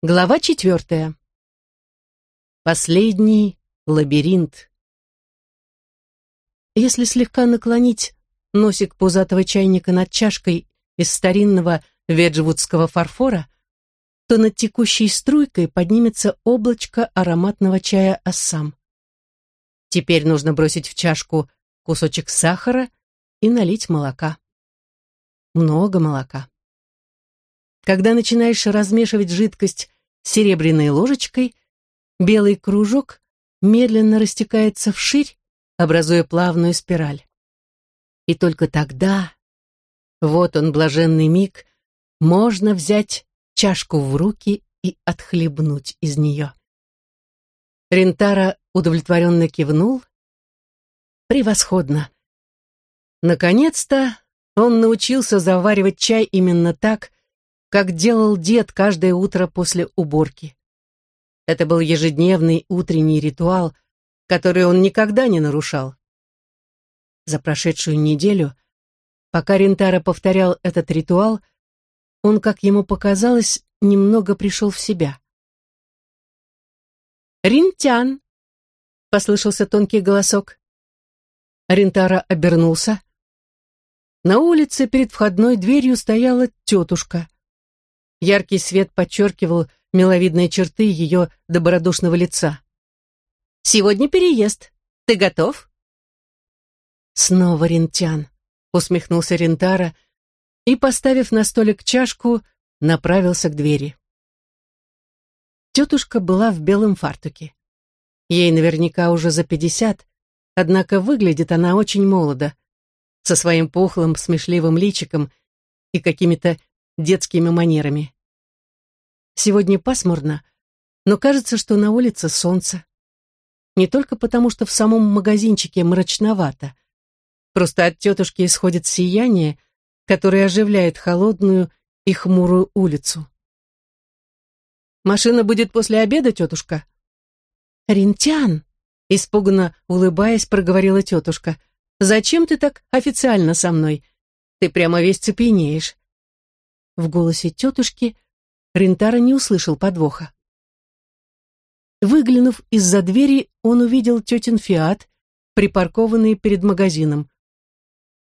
Глава четвертая. Последний лабиринт. Если слегка наклонить носик пузатого чайника над чашкой из старинного веджвудского фарфора, то над текущей струйкой поднимется облачко ароматного чая ассам. Теперь нужно бросить в чашку кусочек сахара и налить молока. Много молока. Когда начинаешь размешивать жидкость серебряной ложечкой, белый кружок медленно растекается вширь, образуя плавную спираль. И только тогда, вот он, блаженный миг, можно взять чашку в руки и отхлебнуть из нее. Рентара удовлетворенно кивнул. Превосходно. Наконец-то он научился заваривать чай именно так, как делал дед каждое утро после уборки. Это был ежедневный утренний ритуал, который он никогда не нарушал. За прошедшую неделю, пока Рентара повторял этот ритуал, он, как ему показалось, немного пришел в себя. «Ринтян!» — послышался тонкий голосок. Рентара обернулся. На улице перед входной дверью стояла тетушка. Яркий свет подчеркивал миловидные черты ее добродушного лица. «Сегодня переезд. Ты готов?» «Снова рентян», — усмехнулся Рентара и, поставив на столик чашку, направился к двери. Тетушка была в белом фартуке. Ей наверняка уже за пятьдесят, однако выглядит она очень молодо, со своим пухлым, смешливым личиком и какими-то детскими манерами. Сегодня пасмурно, но кажется, что на улице солнце. Не только потому, что в самом магазинчике мрачновато. Просто от тетушки исходит сияние, которое оживляет холодную и хмурую улицу. «Машина будет после обеда, тетушка?» «Рентян!» — испуганно улыбаясь, проговорила тетушка. «Зачем ты так официально со мной? Ты прямо весь цепенеешь». В голосе тетушки Рентара не услышал подвоха. Выглянув из-за двери, он увидел тетин фиат, припаркованный перед магазином,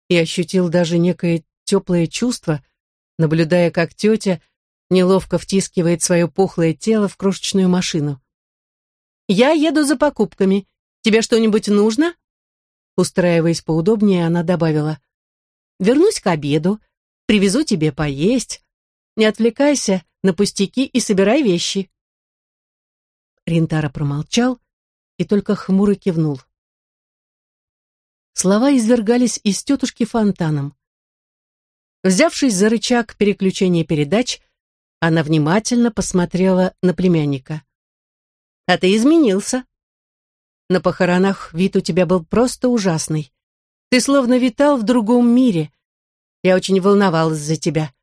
и ощутил даже некое теплое чувство, наблюдая, как тетя неловко втискивает свое пухлое тело в крошечную машину. «Я еду за покупками. Тебе что-нибудь нужно?» Устраиваясь поудобнее, она добавила. «Вернусь к обеду, привезу тебе поесть. Не отвлекайся на пустяки и собирай вещи». Ринтара промолчал и только хмуро кивнул. Слова извергались из тетушки фонтаном. Взявшись за рычаг переключения передач, она внимательно посмотрела на племянника. «А ты изменился. На похоронах вид у тебя был просто ужасный. Ты словно витал в другом мире. Я очень волновалась за тебя.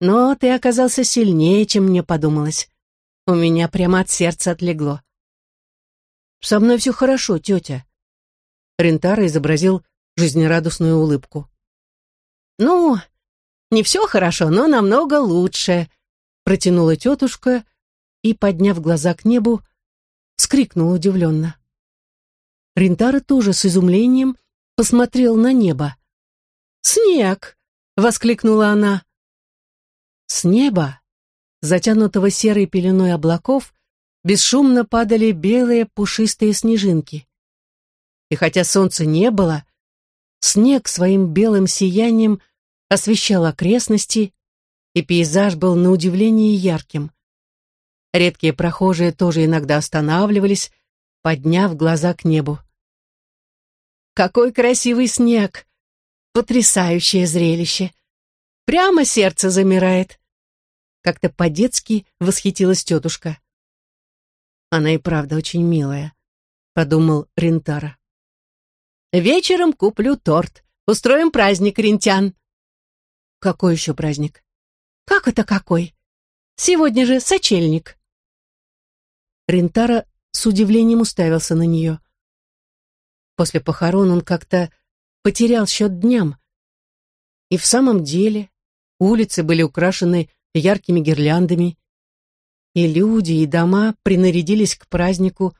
Но ты оказался сильнее, чем мне подумалось. У меня прямо от сердца отлегло. «Со мной все хорошо, тетя». Рентара изобразил жизнерадостную улыбку. «Ну, не все хорошо, но намного лучше», протянула тетушка и, подняв глаза к небу, вскрикнула удивленно. Рентара тоже с изумлением посмотрел на небо. «Снег!» — воскликнула она. С неба, затянутого серой пеленой облаков, бесшумно падали белые пушистые снежинки. И хотя солнца не было, снег своим белым сиянием освещал окрестности, и пейзаж был на удивление ярким. Редкие прохожие тоже иногда останавливались, подняв глаза к небу. «Какой красивый снег! Потрясающее зрелище! Прямо сердце замирает!» Как-то по-детски восхитилась тетушка. «Она и правда очень милая», — подумал Рентара. «Вечером куплю торт. Устроим праздник, рентян». «Какой еще праздник?» «Как это какой? Сегодня же сочельник». Рентара с удивлением уставился на нее. После похорон он как-то потерял счет дням. И в самом деле улицы были украшены яркими гирляндами. И люди, и дома принарядились к празднику,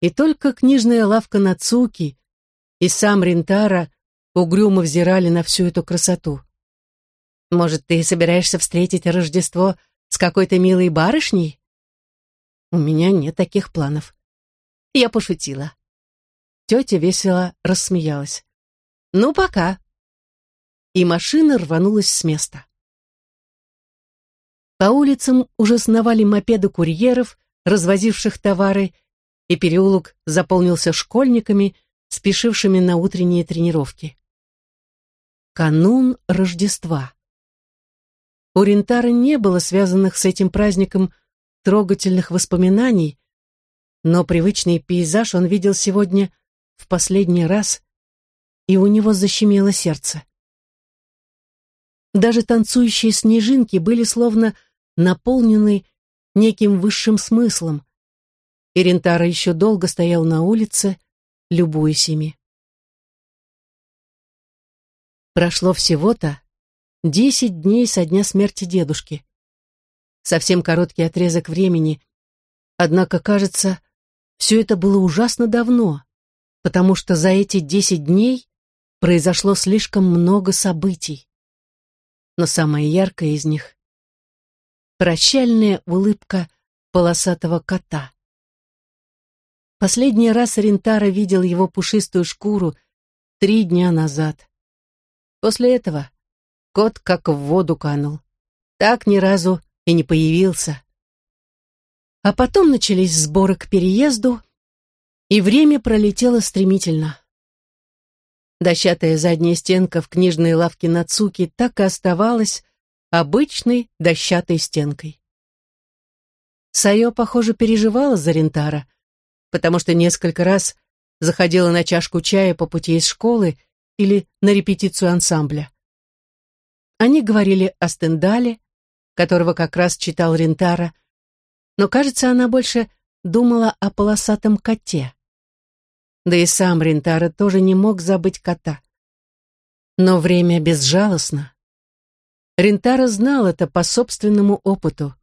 и только книжная лавка Нацуки и сам Рентара угрюмо взирали на всю эту красоту. «Может, ты собираешься встретить Рождество с какой-то милой барышней?» «У меня нет таких планов». Я пошутила. Тетя весело рассмеялась. «Ну, пока». И машина рванулась с места. По улицам уже сновали мопеды курьеров, развозивших товары, и переулок заполнился школьниками, спешившими на утренние тренировки. Канун Рождества. У Рентара не было связанных с этим праздником трогательных воспоминаний, но привычный пейзаж он видел сегодня в последний раз, и у него защемило сердце. Даже танцующие снежинки были словно наполненный неким высшим смыслом. Ирентара еще долго стоял на улице, любуясь ими. Прошло всего-то десять дней со дня смерти дедушки. Совсем короткий отрезок времени, однако, кажется, все это было ужасно давно, потому что за эти десять дней произошло слишком много событий. Но самое яркое из них прощальная улыбка полосатого кота. Последний раз Рентара видел его пушистую шкуру три дня назад. После этого кот как в воду канул. Так ни разу и не появился. А потом начались сборы к переезду, и время пролетело стремительно. Дощатая задняя стенка в книжной лавке Нацуки так и оставалась обычной дощатой стенкой. Сайо, похоже, переживала за Рентара, потому что несколько раз заходила на чашку чая по пути из школы или на репетицию ансамбля. Они говорили о Стендале, которого как раз читал Рентара, но, кажется, она больше думала о полосатом коте. Да и сам Рентара тоже не мог забыть кота. Но время безжалостно. Рентара знал это по собственному опыту.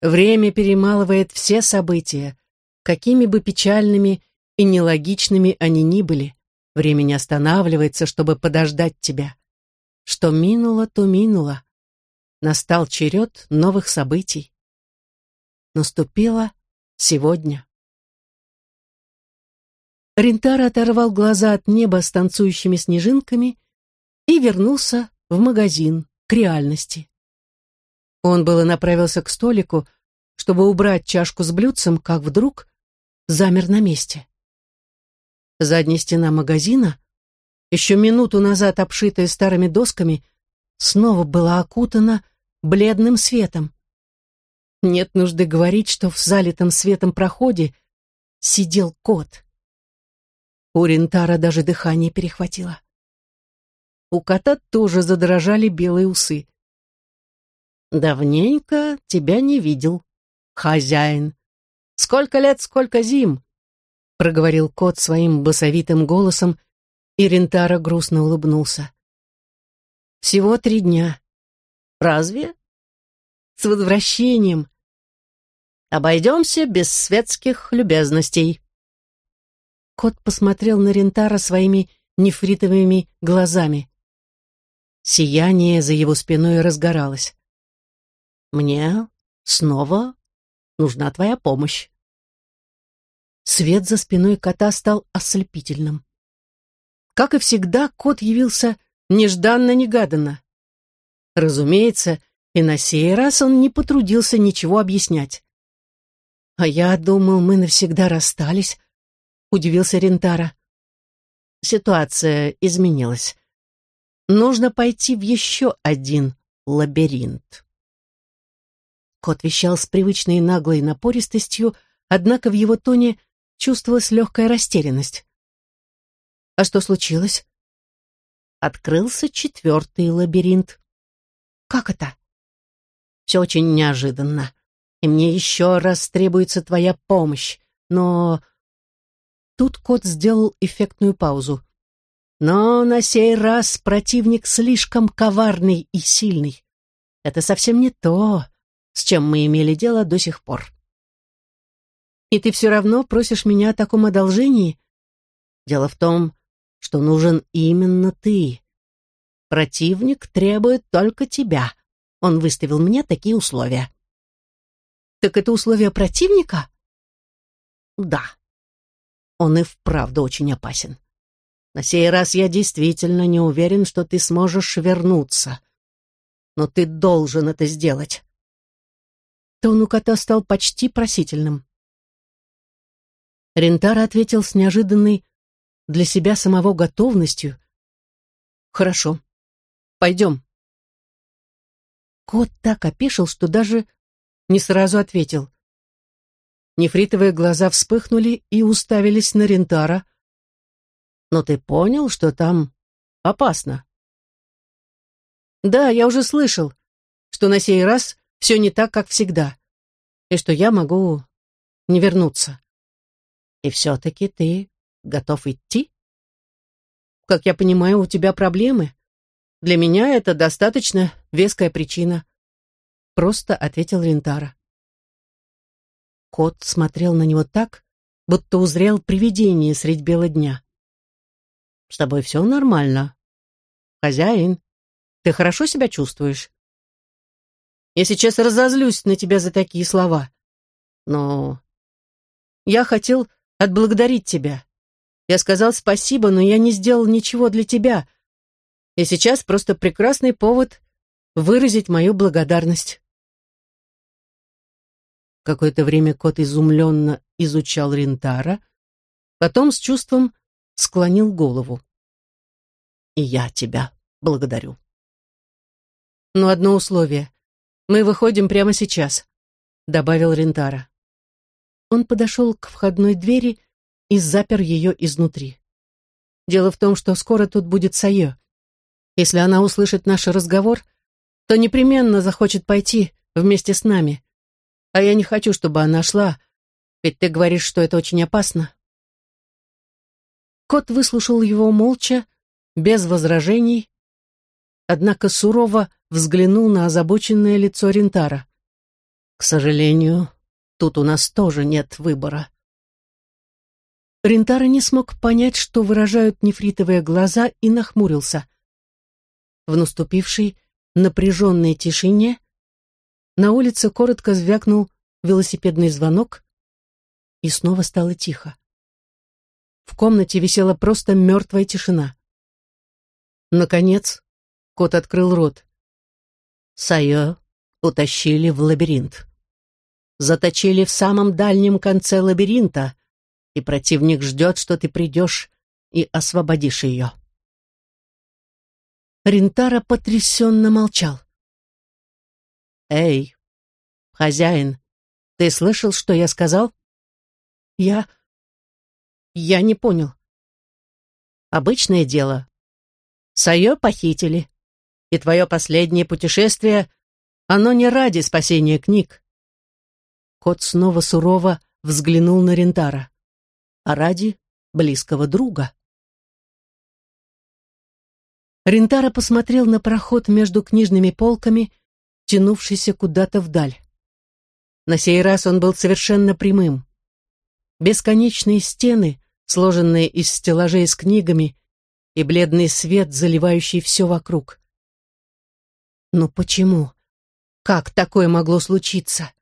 Время перемалывает все события, какими бы печальными и нелогичными они ни были. Время не останавливается, чтобы подождать тебя. Что минуло, то минуло. Настал черед новых событий. Наступило сегодня. Рентара оторвал глаза от неба с танцующими снежинками и вернулся в магазин к реальности. Он было направился к столику, чтобы убрать чашку с блюдцем, как вдруг замер на месте. Задняя стена магазина, еще минуту назад обшитая старыми досками, снова была окутана бледным светом. Нет нужды говорить, что в залитом светом проходе сидел кот. У Рентара даже дыхание перехватило. У кота тоже задрожали белые усы. «Давненько тебя не видел, хозяин. Сколько лет, сколько зим!» проговорил кот своим басовитым голосом, и Рентара грустно улыбнулся. «Всего три дня. Разве? С возвращением. Обойдемся без светских любезностей». Кот посмотрел на Рентара своими нефритовыми глазами. Сияние за его спиной разгоралось. «Мне снова нужна твоя помощь». Свет за спиной кота стал ослепительным. Как и всегда, кот явился нежданно-негаданно. Разумеется, и на сей раз он не потрудился ничего объяснять. «А я думал, мы навсегда расстались», — удивился Рентара. Ситуация изменилась нужно пойти в еще один лабиринт. Кот вещал с привычной наглой напористостью, однако в его тоне чувствовалась легкая растерянность. А что случилось? Открылся четвертый лабиринт. Как это? Все очень неожиданно, и мне еще раз требуется твоя помощь, но... Тут кот сделал эффектную паузу. Но на сей раз противник слишком коварный и сильный. Это совсем не то, с чем мы имели дело до сих пор. И ты все равно просишь меня о таком одолжении? Дело в том, что нужен именно ты. Противник требует только тебя. Он выставил мне такие условия. Так это условия противника? Да. Он и вправду очень опасен. На сей раз я действительно не уверен, что ты сможешь вернуться. Но ты должен это сделать. Тон у кота стал почти просительным. Рентара ответил с неожиданной для себя самого готовностью. «Хорошо, пойдем». Кот так опешил, что даже не сразу ответил. Нефритовые глаза вспыхнули и уставились на Рентара. «Но ты понял, что там опасно?» «Да, я уже слышал, что на сей раз все не так, как всегда, и что я могу не вернуться. И все-таки ты готов идти? Как я понимаю, у тебя проблемы. Для меня это достаточно веская причина. Просто ответил Рентара. Кот смотрел на него так, будто узрел привидение средь бела дня. «С тобой все нормально. Хозяин, ты хорошо себя чувствуешь?» Я сейчас разозлюсь на тебя за такие слова. Но я хотел отблагодарить тебя. Я сказал спасибо, но я не сделал ничего для тебя. И сейчас просто прекрасный повод выразить мою благодарность. Какое-то время кот изумленно изучал Рентара, потом с чувством склонил голову. «И я тебя благодарю». Но одно условие. Мы выходим прямо сейчас», — добавил Рентара. Он подошел к входной двери и запер ее изнутри. Дело в том, что скоро тут будет Сайо. Если она услышит наш разговор, то непременно захочет пойти вместе с нами. А я не хочу, чтобы она шла, ведь ты говоришь, что это очень опасно. Кот выслушал его молча, без возражений, однако сурово взглянул на озабоченное лицо Рентара. «К сожалению, тут у нас тоже нет выбора». Рентара не смог понять, что выражают нефритовые глаза, и нахмурился. В наступившей напряженной тишине на улице коротко звякнул велосипедный звонок, и снова стало тихо. В комнате висела просто мертвая тишина. Наконец, кот открыл рот. Сайо утащили в лабиринт. Заточили в самом дальнем конце лабиринта, и противник ждет, что ты придешь и освободишь ее. Ринтара потрясенно молчал. «Эй, хозяин, ты слышал, что я сказал?» «Я... я не понял». «Обычное дело. Сайо похитили и твое последнее путешествие, оно не ради спасения книг. Кот снова сурово взглянул на Рентара, а ради близкого друга. Рентара посмотрел на проход между книжными полками, тянувшийся куда-то вдаль. На сей раз он был совершенно прямым. Бесконечные стены, сложенные из стеллажей с книгами, и бледный свет, заливающий все вокруг. Но почему? Как такое могло случиться?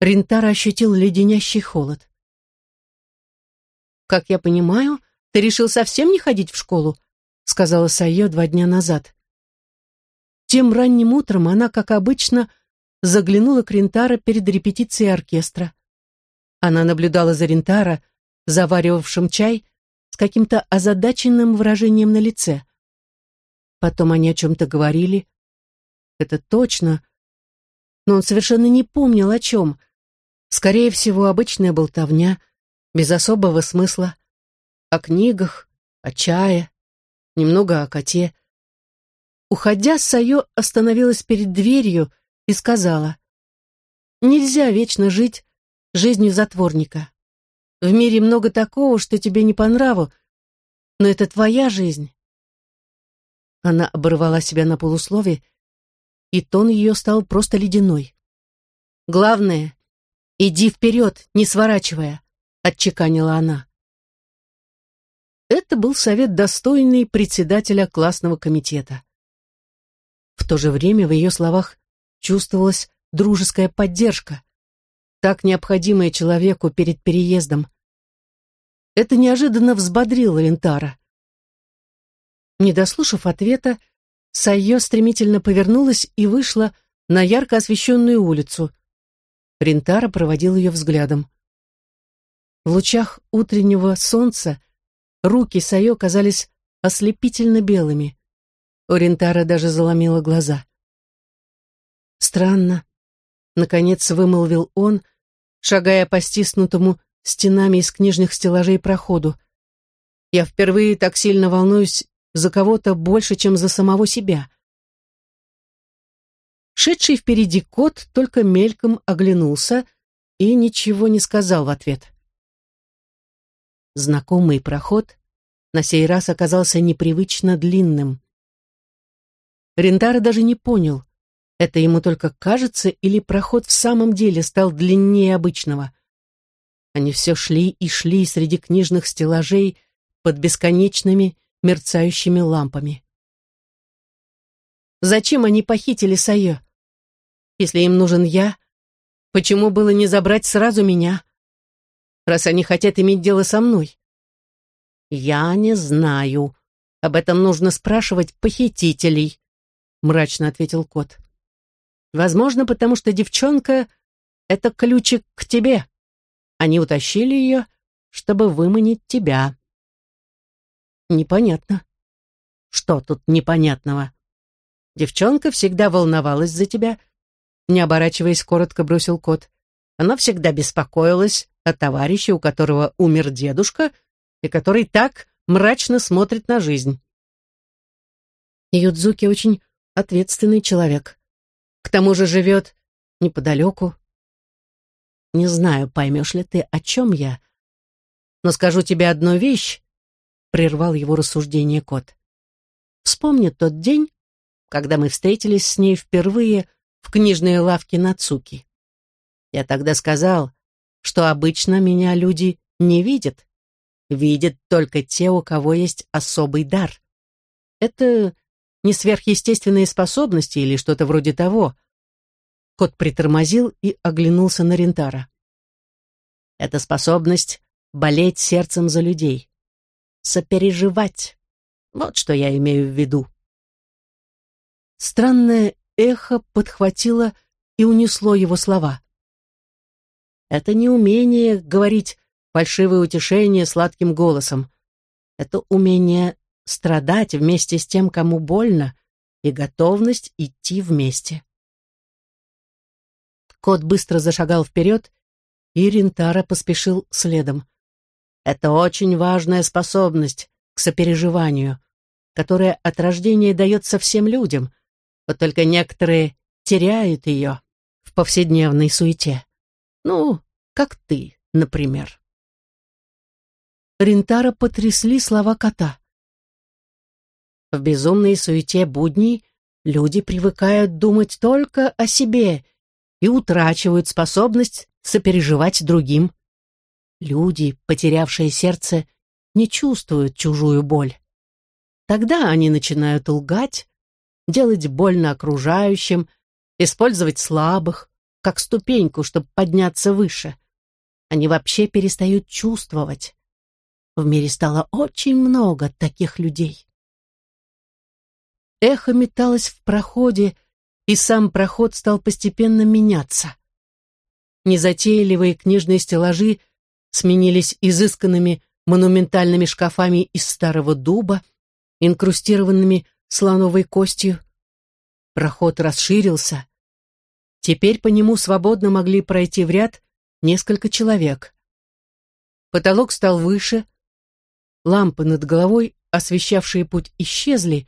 Ринтара ощутил леденящий холод. «Как я понимаю, ты решил совсем не ходить в школу?» сказала Сайо два дня назад. Тем ранним утром она, как обычно, заглянула к Ринтара перед репетицией оркестра. Она наблюдала за Ринтара, заваривавшим чай, с каким-то озадаченным выражением на лице. Потом они о чем-то говорили, это точно. Но он совершенно не помнил о чем. Скорее всего, обычная болтовня, без особого смысла. О книгах, о чае, немного о коте. Уходя, Сайо остановилась перед дверью и сказала, «Нельзя вечно жить жизнью затворника. В мире много такого, что тебе не по нраву, но это твоя жизнь». Она оборвала себя на полуслове и тон ее стал просто ледяной. Главное, иди вперед, не сворачивая, отчеканила она. Это был совет достойный председателя классного комитета. В то же время в ее словах чувствовалась дружеская поддержка, так необходимая человеку перед переездом. Это неожиданно взбодрило Лентара. Не дослушав ответа, Сайо стремительно повернулась и вышла на ярко освещенную улицу. Рентара проводил ее взглядом. В лучах утреннего солнца руки Сайо казались ослепительно белыми. У Рентара даже заломило глаза. «Странно», — наконец вымолвил он, шагая по стиснутому стенами из книжных стеллажей проходу. «Я впервые так сильно волнуюсь за кого-то больше, чем за самого себя». Шедший впереди кот только мельком оглянулся и ничего не сказал в ответ. Знакомый проход на сей раз оказался непривычно длинным. Рентара даже не понял, это ему только кажется или проход в самом деле стал длиннее обычного. Они все шли и шли среди книжных стеллажей под бесконечными мерцающими лампами. Зачем они похитили Сайо? Если им нужен я, почему было не забрать сразу меня, раз они хотят иметь дело со мной? Я не знаю. Об этом нужно спрашивать похитителей, мрачно ответил кот. Возможно, потому что девчонка — это ключик к тебе. Они утащили ее, чтобы выманить тебя. Непонятно. Что тут непонятного? Девчонка всегда волновалась за тебя, не оборачиваясь, коротко бросил кот. Она всегда беспокоилась о товарище, у которого умер дедушка, и который так мрачно смотрит на жизнь. Юдзуки очень ответственный человек. К тому же живет неподалеку. Не знаю, поймешь ли ты, о чем я. Но скажу тебе одну вещь, — прервал его рассуждение кот. Вспомни тот день, когда мы встретились с ней впервые в книжной лавке Нацуки. Я тогда сказал, что обычно меня люди не видят. Видят только те, у кого есть особый дар. Это не сверхъестественные способности или что-то вроде того. Кот притормозил и оглянулся на Рентара. Это способность болеть сердцем за людей. Сопереживать. Вот что я имею в виду. Странное эхо подхватило и унесло его слова. Это не умение говорить фальшивое утешение сладким голосом. Это умение страдать вместе с тем, кому больно, и готовность идти вместе. Кот быстро зашагал вперед, и Рентара поспешил следом. Это очень важная способность к сопереживанию, которая от рождения дается всем людям, вот только некоторые теряют ее в повседневной суете. Ну, как ты, например. Рентара потрясли слова кота. В безумной суете будней люди привыкают думать только о себе и утрачивают способность сопереживать другим. Люди, потерявшие сердце, не чувствуют чужую боль. Тогда они начинают лгать, делать больно окружающим, использовать слабых, как ступеньку, чтобы подняться выше. Они вообще перестают чувствовать. В мире стало очень много таких людей. Эхо металось в проходе, и сам проход стал постепенно меняться. Незатейливые книжные стеллажи сменились изысканными монументальными шкафами из старого дуба, инкрустированными слоновой костью. Проход расширился. Теперь по нему свободно могли пройти в ряд несколько человек. Потолок стал выше, лампы над головой, освещавшие путь, исчезли,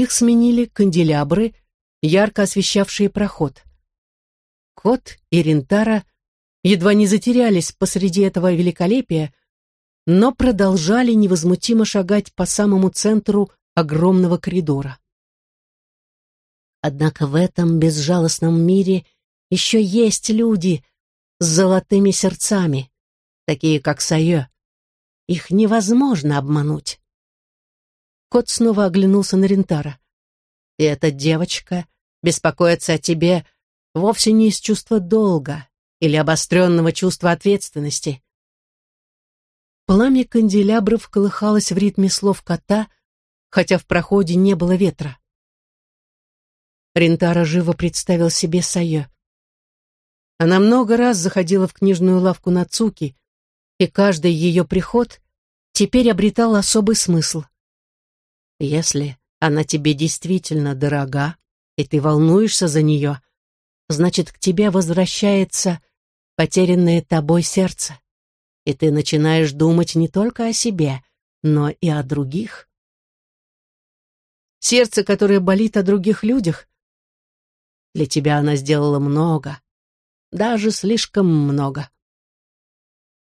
их сменили канделябры, ярко освещавшие проход. Кот и Рентара едва не затерялись посреди этого великолепия, но продолжали невозмутимо шагать по самому центру огромного коридора. Однако в этом безжалостном мире Еще есть люди с золотыми сердцами, такие как Сайо. Их невозможно обмануть. Кот снова оглянулся на Рентара. И эта девочка беспокоится о тебе вовсе не из чувства долга или обостренного чувства ответственности. Пламя канделябров колыхалось в ритме слов кота, хотя в проходе не было ветра. Рентара живо представил себе Сайо. Она много раз заходила в книжную лавку Нацуки, и каждый ее приход теперь обретал особый смысл. Если она тебе действительно дорога, и ты волнуешься за нее, значит, к тебе возвращается потерянное тобой сердце, и ты начинаешь думать не только о себе, но и о других. Сердце, которое болит о других людях, для тебя она сделала много, даже слишком много.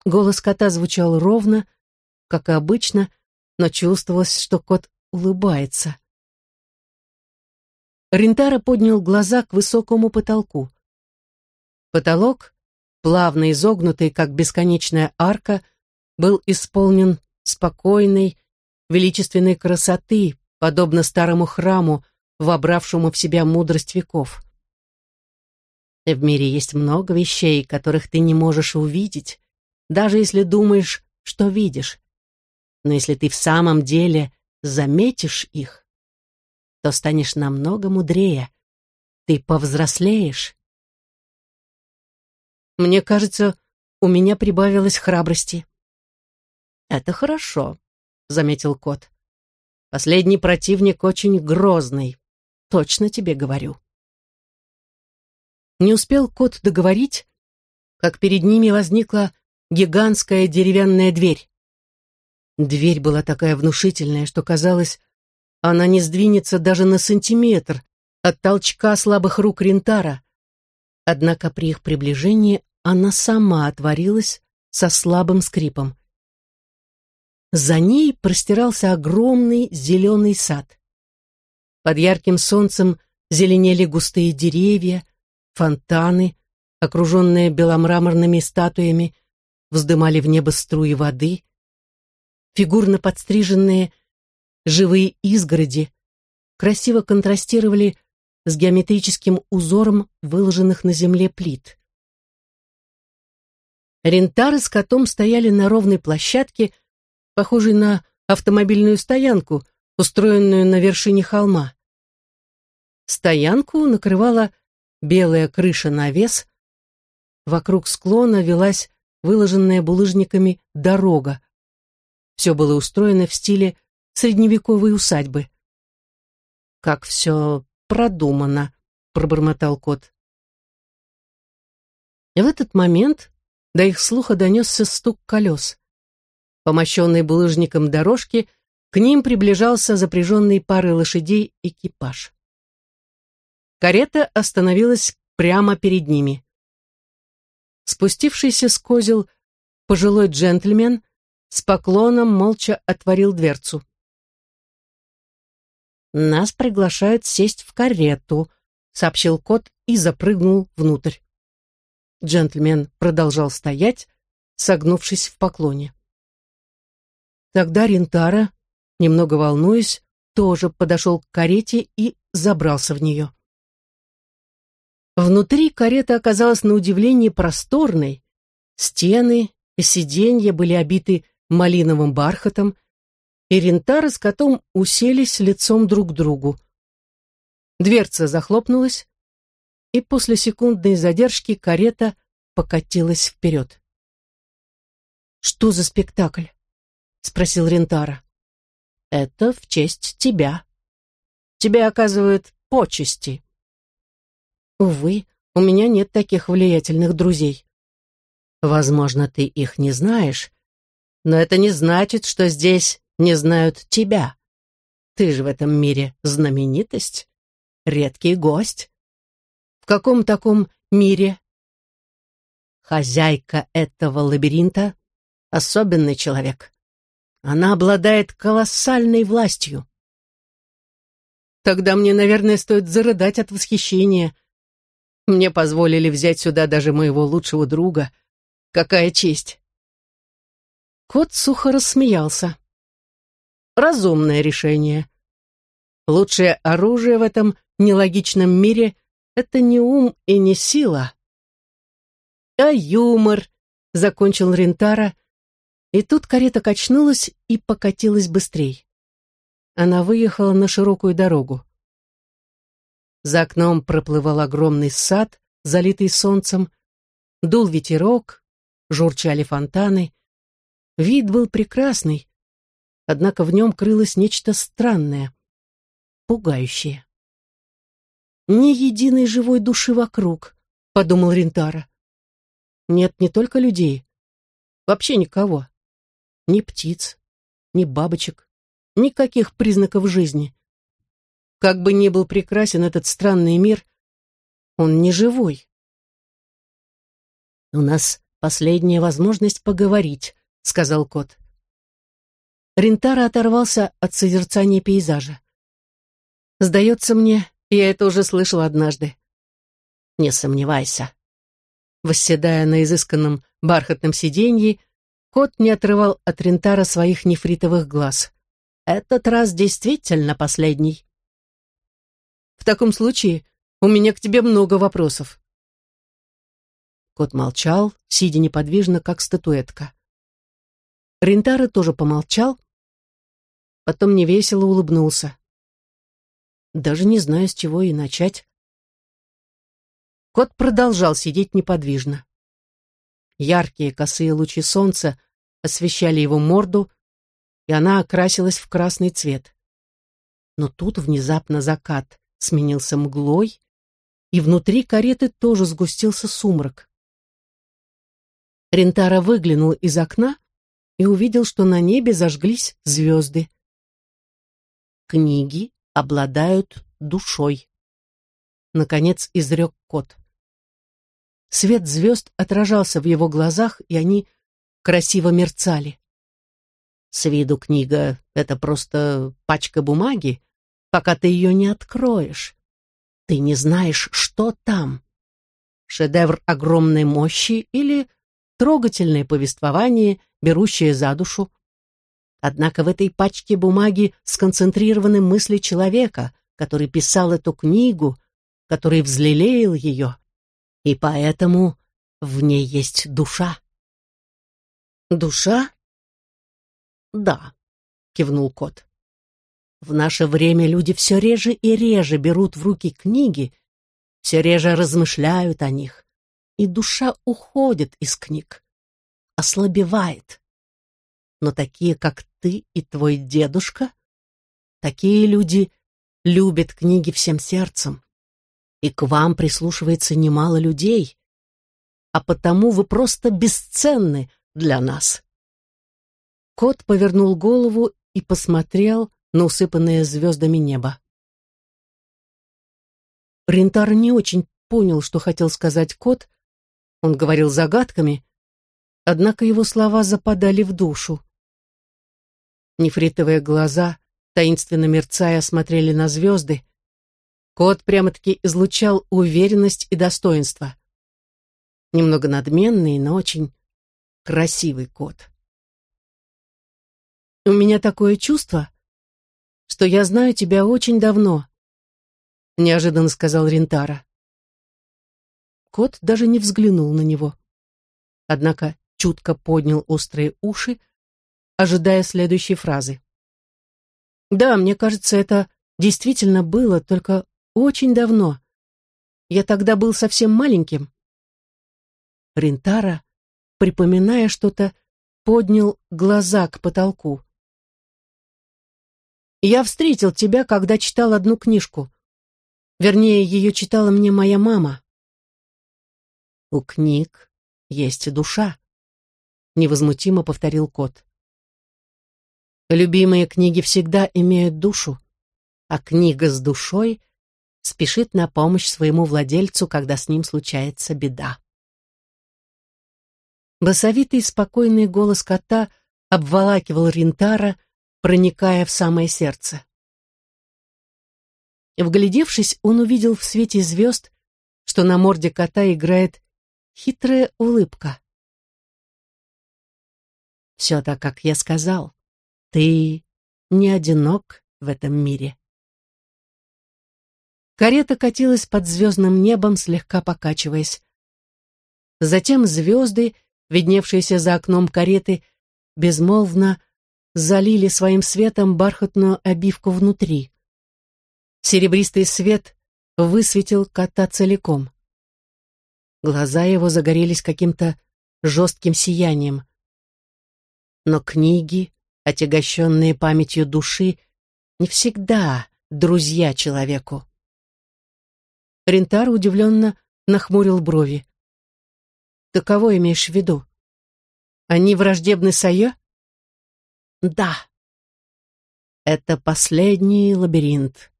Голос кота звучал ровно, как и обычно, но чувствовалось, что кот улыбается. Рентара поднял глаза к высокому потолку. Потолок, плавно изогнутый, как бесконечная арка, был исполнен спокойной, величественной красоты, подобно старому храму, вобравшему в себя мудрость веков. В мире есть много вещей, которых ты не можешь увидеть, даже если думаешь, что видишь. Но если ты в самом деле заметишь их, то станешь намного мудрее. Ты повзрослеешь. Мне кажется, у меня прибавилось храбрости. Это хорошо, заметил кот. Последний противник очень грозный. Точно тебе говорю. Не успел кот договорить, как перед ними возникла гигантская деревянная дверь. Дверь была такая внушительная, что казалось, она не сдвинется даже на сантиметр от толчка слабых рук Рентара. Однако при их приближении она сама отворилась со слабым скрипом. За ней простирался огромный зеленый сад. Под ярким солнцем зеленели густые деревья, Фонтаны, окруженные беломраморными статуями, вздымали в небо струи воды. Фигурно подстриженные живые изгороди красиво контрастировали с геометрическим узором выложенных на земле плит. Рентары с котом стояли на ровной площадке, похожей на автомобильную стоянку, устроенную на вершине холма. Стоянку накрывала белая крыша-навес. Вокруг склона велась выложенная булыжниками дорога. Все было устроено в стиле средневековой усадьбы. «Как все продумано», — пробормотал кот. И в этот момент до их слуха донесся стук колес. По мощенной булыжником дорожке к ним приближался запряженный парой лошадей экипаж. Карета остановилась прямо перед ними. Спустившийся с козел пожилой джентльмен с поклоном молча отворил дверцу. «Нас приглашают сесть в карету», — сообщил кот и запрыгнул внутрь. Джентльмен продолжал стоять, согнувшись в поклоне. Тогда Рентара, немного волнуясь, тоже подошел к карете и забрался в нее. Внутри карета оказалась на удивление просторной. Стены и сиденья были обиты малиновым бархатом, и Рентара с котом уселись лицом друг к другу. Дверца захлопнулась, и после секундной задержки карета покатилась вперед. «Что за спектакль?» — спросил Рентара. «Это в честь тебя. Тебе оказывают почести». Увы, у меня нет таких влиятельных друзей. Возможно, ты их не знаешь, но это не значит, что здесь не знают тебя. Ты же в этом мире знаменитость, редкий гость. В каком таком мире? Хозяйка этого лабиринта — особенный человек. Она обладает колоссальной властью. Тогда мне, наверное, стоит зарыдать от восхищения — Мне позволили взять сюда даже моего лучшего друга. Какая честь!» Кот сухо рассмеялся. «Разумное решение. Лучшее оружие в этом нелогичном мире — это не ум и не сила, а юмор», — закончил Рентара, и тут карета качнулась и покатилась быстрей. Она выехала на широкую дорогу. За окном проплывал огромный сад, залитый солнцем, дул ветерок, журчали фонтаны. Вид был прекрасный, однако в нем крылось нечто странное, пугающее. «Ни единой живой души вокруг», — подумал Рентара. «Нет не только людей, вообще никого. Ни птиц, ни бабочек, никаких признаков жизни. Как бы ни был прекрасен этот странный мир, он не живой. «У нас последняя возможность поговорить», — сказал кот. Рентара оторвался от созерцания пейзажа. «Сдается мне, я это уже слышал однажды». «Не сомневайся». Восседая на изысканном бархатном сиденье, кот не отрывал от Рентара своих нефритовых глаз. «Этот раз действительно последний». В таком случае у меня к тебе много вопросов. Кот молчал, сидя неподвижно, как статуэтка. Рентара тоже помолчал, потом невесело улыбнулся. Даже не знаю, с чего и начать. Кот продолжал сидеть неподвижно. Яркие косые лучи солнца освещали его морду, и она окрасилась в красный цвет. Но тут внезапно закат сменился мглой, и внутри кареты тоже сгустился сумрак. Рентара выглянул из окна и увидел, что на небе зажглись звезды. «Книги обладают душой», — наконец изрек кот. Свет звезд отражался в его глазах, и они красиво мерцали. С виду книга — это просто пачка бумаги, пока ты ее не откроешь. Ты не знаешь, что там. Шедевр огромной мощи или трогательное повествование, берущее за душу. Однако в этой пачке бумаги сконцентрированы мысли человека, который писал эту книгу, который взлелеял ее, и поэтому в ней есть душа. «Душа?» «Да», — кивнул кот. В наше время люди все реже и реже берут в руки книги, все реже размышляют о них, и душа уходит из книг, ослабевает. Но такие, как ты и твой дедушка, такие люди любят книги всем сердцем, и к вам прислушивается немало людей, а потому вы просто бесценны для нас. Кот повернул голову и посмотрел на усыпанное звездами небо. Рентар не очень понял, что хотел сказать кот. Он говорил загадками, однако его слова западали в душу. Нефритовые глаза, таинственно мерцая, смотрели на звезды. Кот прямо-таки излучал уверенность и достоинство. Немного надменный, но очень красивый кот. «У меня такое чувство», что я знаю тебя очень давно», — неожиданно сказал Рентара. Кот даже не взглянул на него. Однако чутко поднял острые уши, ожидая следующей фразы. «Да, мне кажется, это действительно было, только очень давно. Я тогда был совсем маленьким». Рентара, припоминая что-то, поднял глаза к потолку. Я встретил тебя, когда читал одну книжку. Вернее, ее читала мне моя мама. У книг есть душа, невозмутимо повторил кот. Любимые книги всегда имеют душу, а книга с душой спешит на помощь своему владельцу, когда с ним случается беда. Басовитый спокойный голос кота обволакивал Ринтара, проникая в самое сердце. Вглядевшись, он увидел в свете звезд, что на морде кота играет хитрая улыбка. Все так, как я сказал. Ты не одинок в этом мире. Карета катилась под звездным небом, слегка покачиваясь. Затем звезды, видневшиеся за окном кареты, безмолвно залили своим светом бархатную обивку внутри. Серебристый свет высветил кота целиком. Глаза его загорелись каким-то жестким сиянием. Но книги, отягощенные памятью души, не всегда друзья человеку. Рентар удивленно нахмурил брови. «Ты кого имеешь в виду? Они враждебны Сайо?» «Да». «Это последний лабиринт».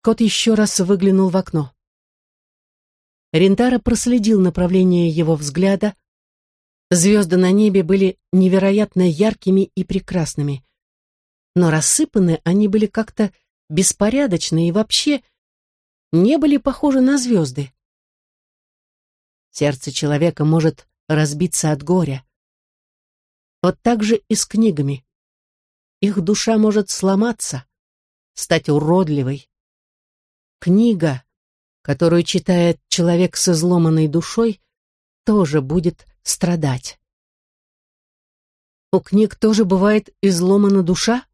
Кот еще раз выглянул в окно. Рентара проследил направление его взгляда, Звезды на небе были невероятно яркими и прекрасными. Но рассыпаны они были как-то беспорядочно и вообще не были похожи на звезды. Сердце человека может разбиться от горя. Вот так же и с книгами. Их душа может сломаться, стать уродливой. Книга, которую читает человек с изломанной душой, тоже будет страдать. У книг тоже бывает изломана душа?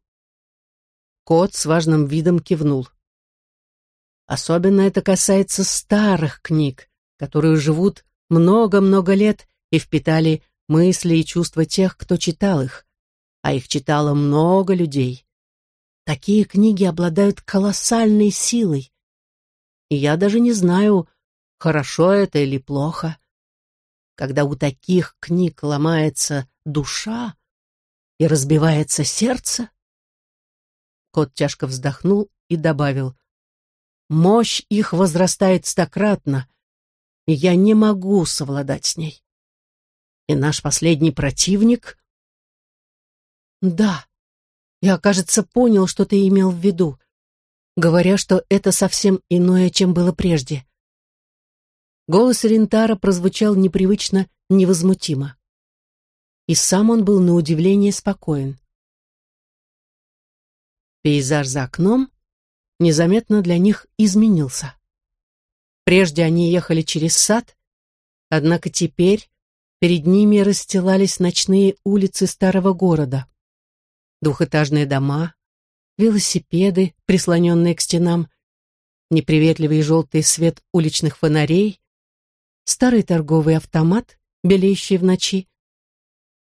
Кот с важным видом кивнул. Особенно это касается старых книг, которые живут много-много лет и впитали мысли и чувства тех, кто читал их, а их читало много людей. Такие книги обладают колоссальной силой. И я даже не знаю, хорошо это или плохо когда у таких книг ломается душа и разбивается сердце? Кот тяжко вздохнул и добавил, «Мощь их возрастает стократно, и я не могу совладать с ней. И наш последний противник...» «Да, я, кажется, понял, что ты имел в виду, говоря, что это совсем иное, чем было прежде. Голос Рентара прозвучал непривычно невозмутимо. И сам он был на удивление спокоен. Пейзаж за окном незаметно для них изменился. Прежде они ехали через сад, однако теперь перед ними расстилались ночные улицы старого города. Двухэтажные дома, велосипеды, прислоненные к стенам, неприветливый желтый свет уличных фонарей, старый торговый автомат, белеющий в ночи.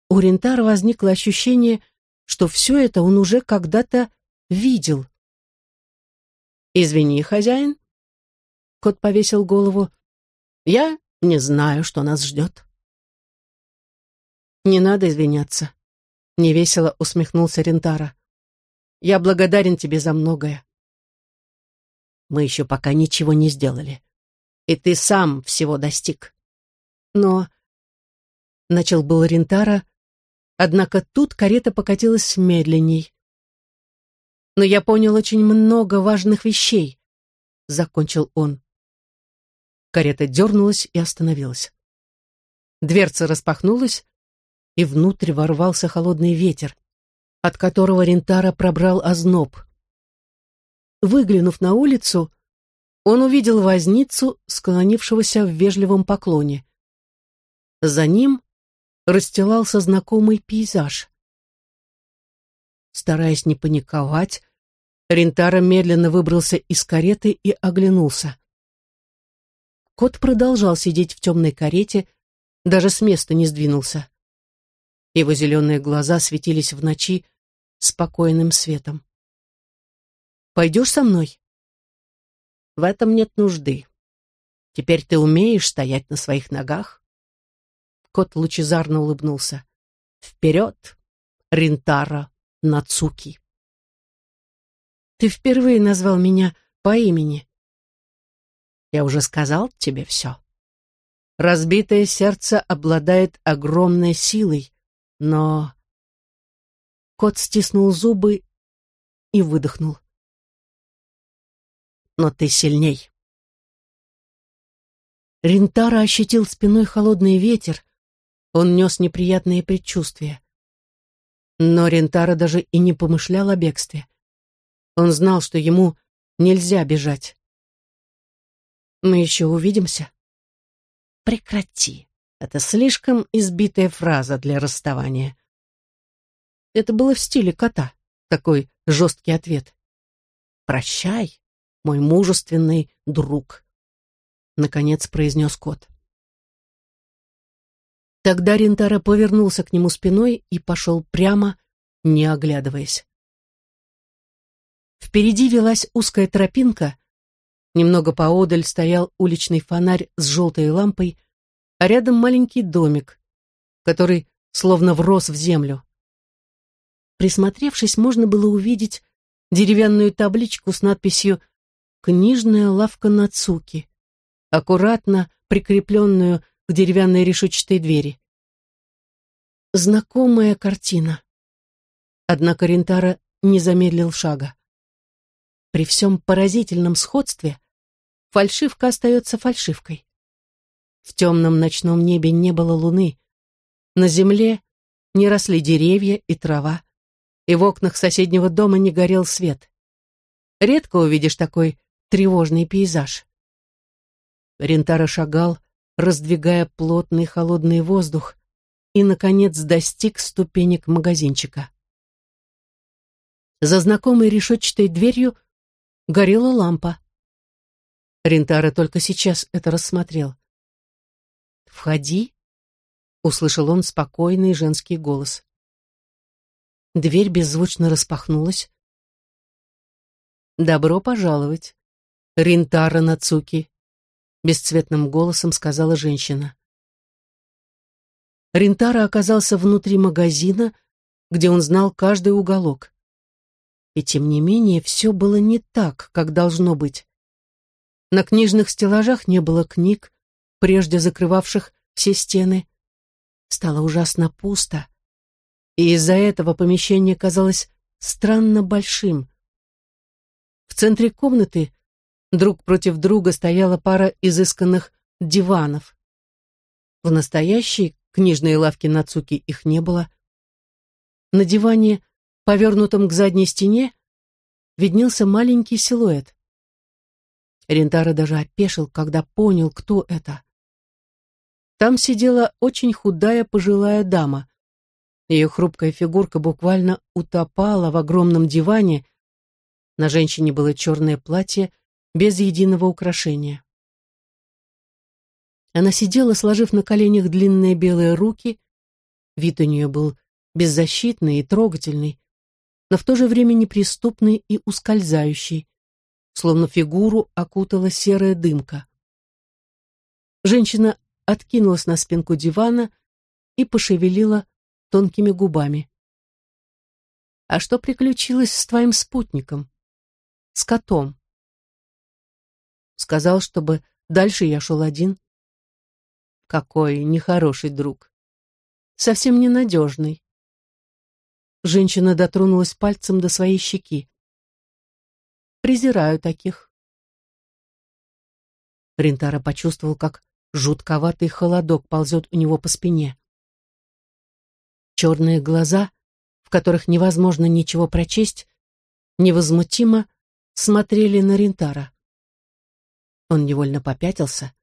У Рентара возникло ощущение, что все это он уже когда-то видел. «Извини, хозяин», — кот повесил голову, — «я не знаю, что нас ждет». «Не надо извиняться», — невесело усмехнулся Рентара. «Я благодарен тебе за многое». «Мы еще пока ничего не сделали», и ты сам всего достиг. Но... Начал был Рентара, однако тут карета покатилась медленней. Но я понял очень много важных вещей, закончил он. Карета дернулась и остановилась. Дверца распахнулась, и внутрь ворвался холодный ветер, от которого Рентара пробрал озноб. Выглянув на улицу, он увидел возницу, склонившегося в вежливом поклоне. За ним расстилался знакомый пейзаж. Стараясь не паниковать, Рентара медленно выбрался из кареты и оглянулся. Кот продолжал сидеть в темной карете, даже с места не сдвинулся. Его зеленые глаза светились в ночи спокойным светом. «Пойдешь со мной?» В этом нет нужды. Теперь ты умеешь стоять на своих ногах?» Кот лучезарно улыбнулся. «Вперед, Ринтара Нацуки!» «Ты впервые назвал меня по имени». «Я уже сказал тебе все. Разбитое сердце обладает огромной силой, но...» Кот стиснул зубы и выдохнул но ты сильней. Рентара ощутил спиной холодный ветер, он нес неприятные предчувствия. Но Рентара даже и не помышлял о бегстве. Он знал, что ему нельзя бежать. «Мы еще увидимся?» «Прекрати. Это слишком избитая фраза для расставания». Это было в стиле кота, такой жесткий ответ. «Прощай, мой мужественный друг», — наконец произнес кот. Тогда Рентара повернулся к нему спиной и пошел прямо, не оглядываясь. Впереди велась узкая тропинка, немного поодаль стоял уличный фонарь с желтой лампой, а рядом маленький домик, который словно врос в землю. Присмотревшись, можно было увидеть деревянную табличку с надписью «Книжная лавка Нацуки», аккуратно прикрепленную к деревянной решетчатой двери. Знакомая картина. Однако Рентара не замедлил шага. При всем поразительном сходстве фальшивка остается фальшивкой. В темном ночном небе не было луны, на земле не росли деревья и трава, и в окнах соседнего дома не горел свет. Редко увидишь такой тревожный пейзаж. Рентара шагал, раздвигая плотный холодный воздух, и, наконец, достиг ступенек магазинчика. За знакомой решетчатой дверью горела лампа. Рентара только сейчас это рассмотрел. «Входи», — услышал он спокойный женский голос. Дверь беззвучно распахнулась. «Добро пожаловать, Ринтара Нацуки», бесцветным голосом сказала женщина. Ринтара оказался внутри магазина, где он знал каждый уголок. И тем не менее все было не так, как должно быть. На книжных стеллажах не было книг, прежде закрывавших все стены. Стало ужасно пусто, и из-за этого помещение казалось странно большим. В центре комнаты Друг против друга стояла пара изысканных диванов. В настоящей книжной лавке Нацуки их не было. На диване, повернутом к задней стене, виднелся маленький силуэт. Рентара даже опешил, когда понял, кто это. Там сидела очень худая пожилая дама. Ее хрупкая фигурка буквально утопала в огромном диване. На женщине было черное платье без единого украшения. Она сидела, сложив на коленях длинные белые руки. Вид у нее был беззащитный и трогательный, но в то же время неприступный и ускользающий, словно фигуру окутала серая дымка. Женщина откинулась на спинку дивана и пошевелила тонкими губами. «А что приключилось с твоим спутником? С котом?» Сказал, чтобы дальше я шел один. Какой нехороший друг. Совсем ненадежный. Женщина дотронулась пальцем до своей щеки. Презираю таких. Рентара почувствовал, как жутковатый холодок ползет у него по спине. Черные глаза, в которых невозможно ничего прочесть, невозмутимо смотрели на Рентара. Он невольно попятился.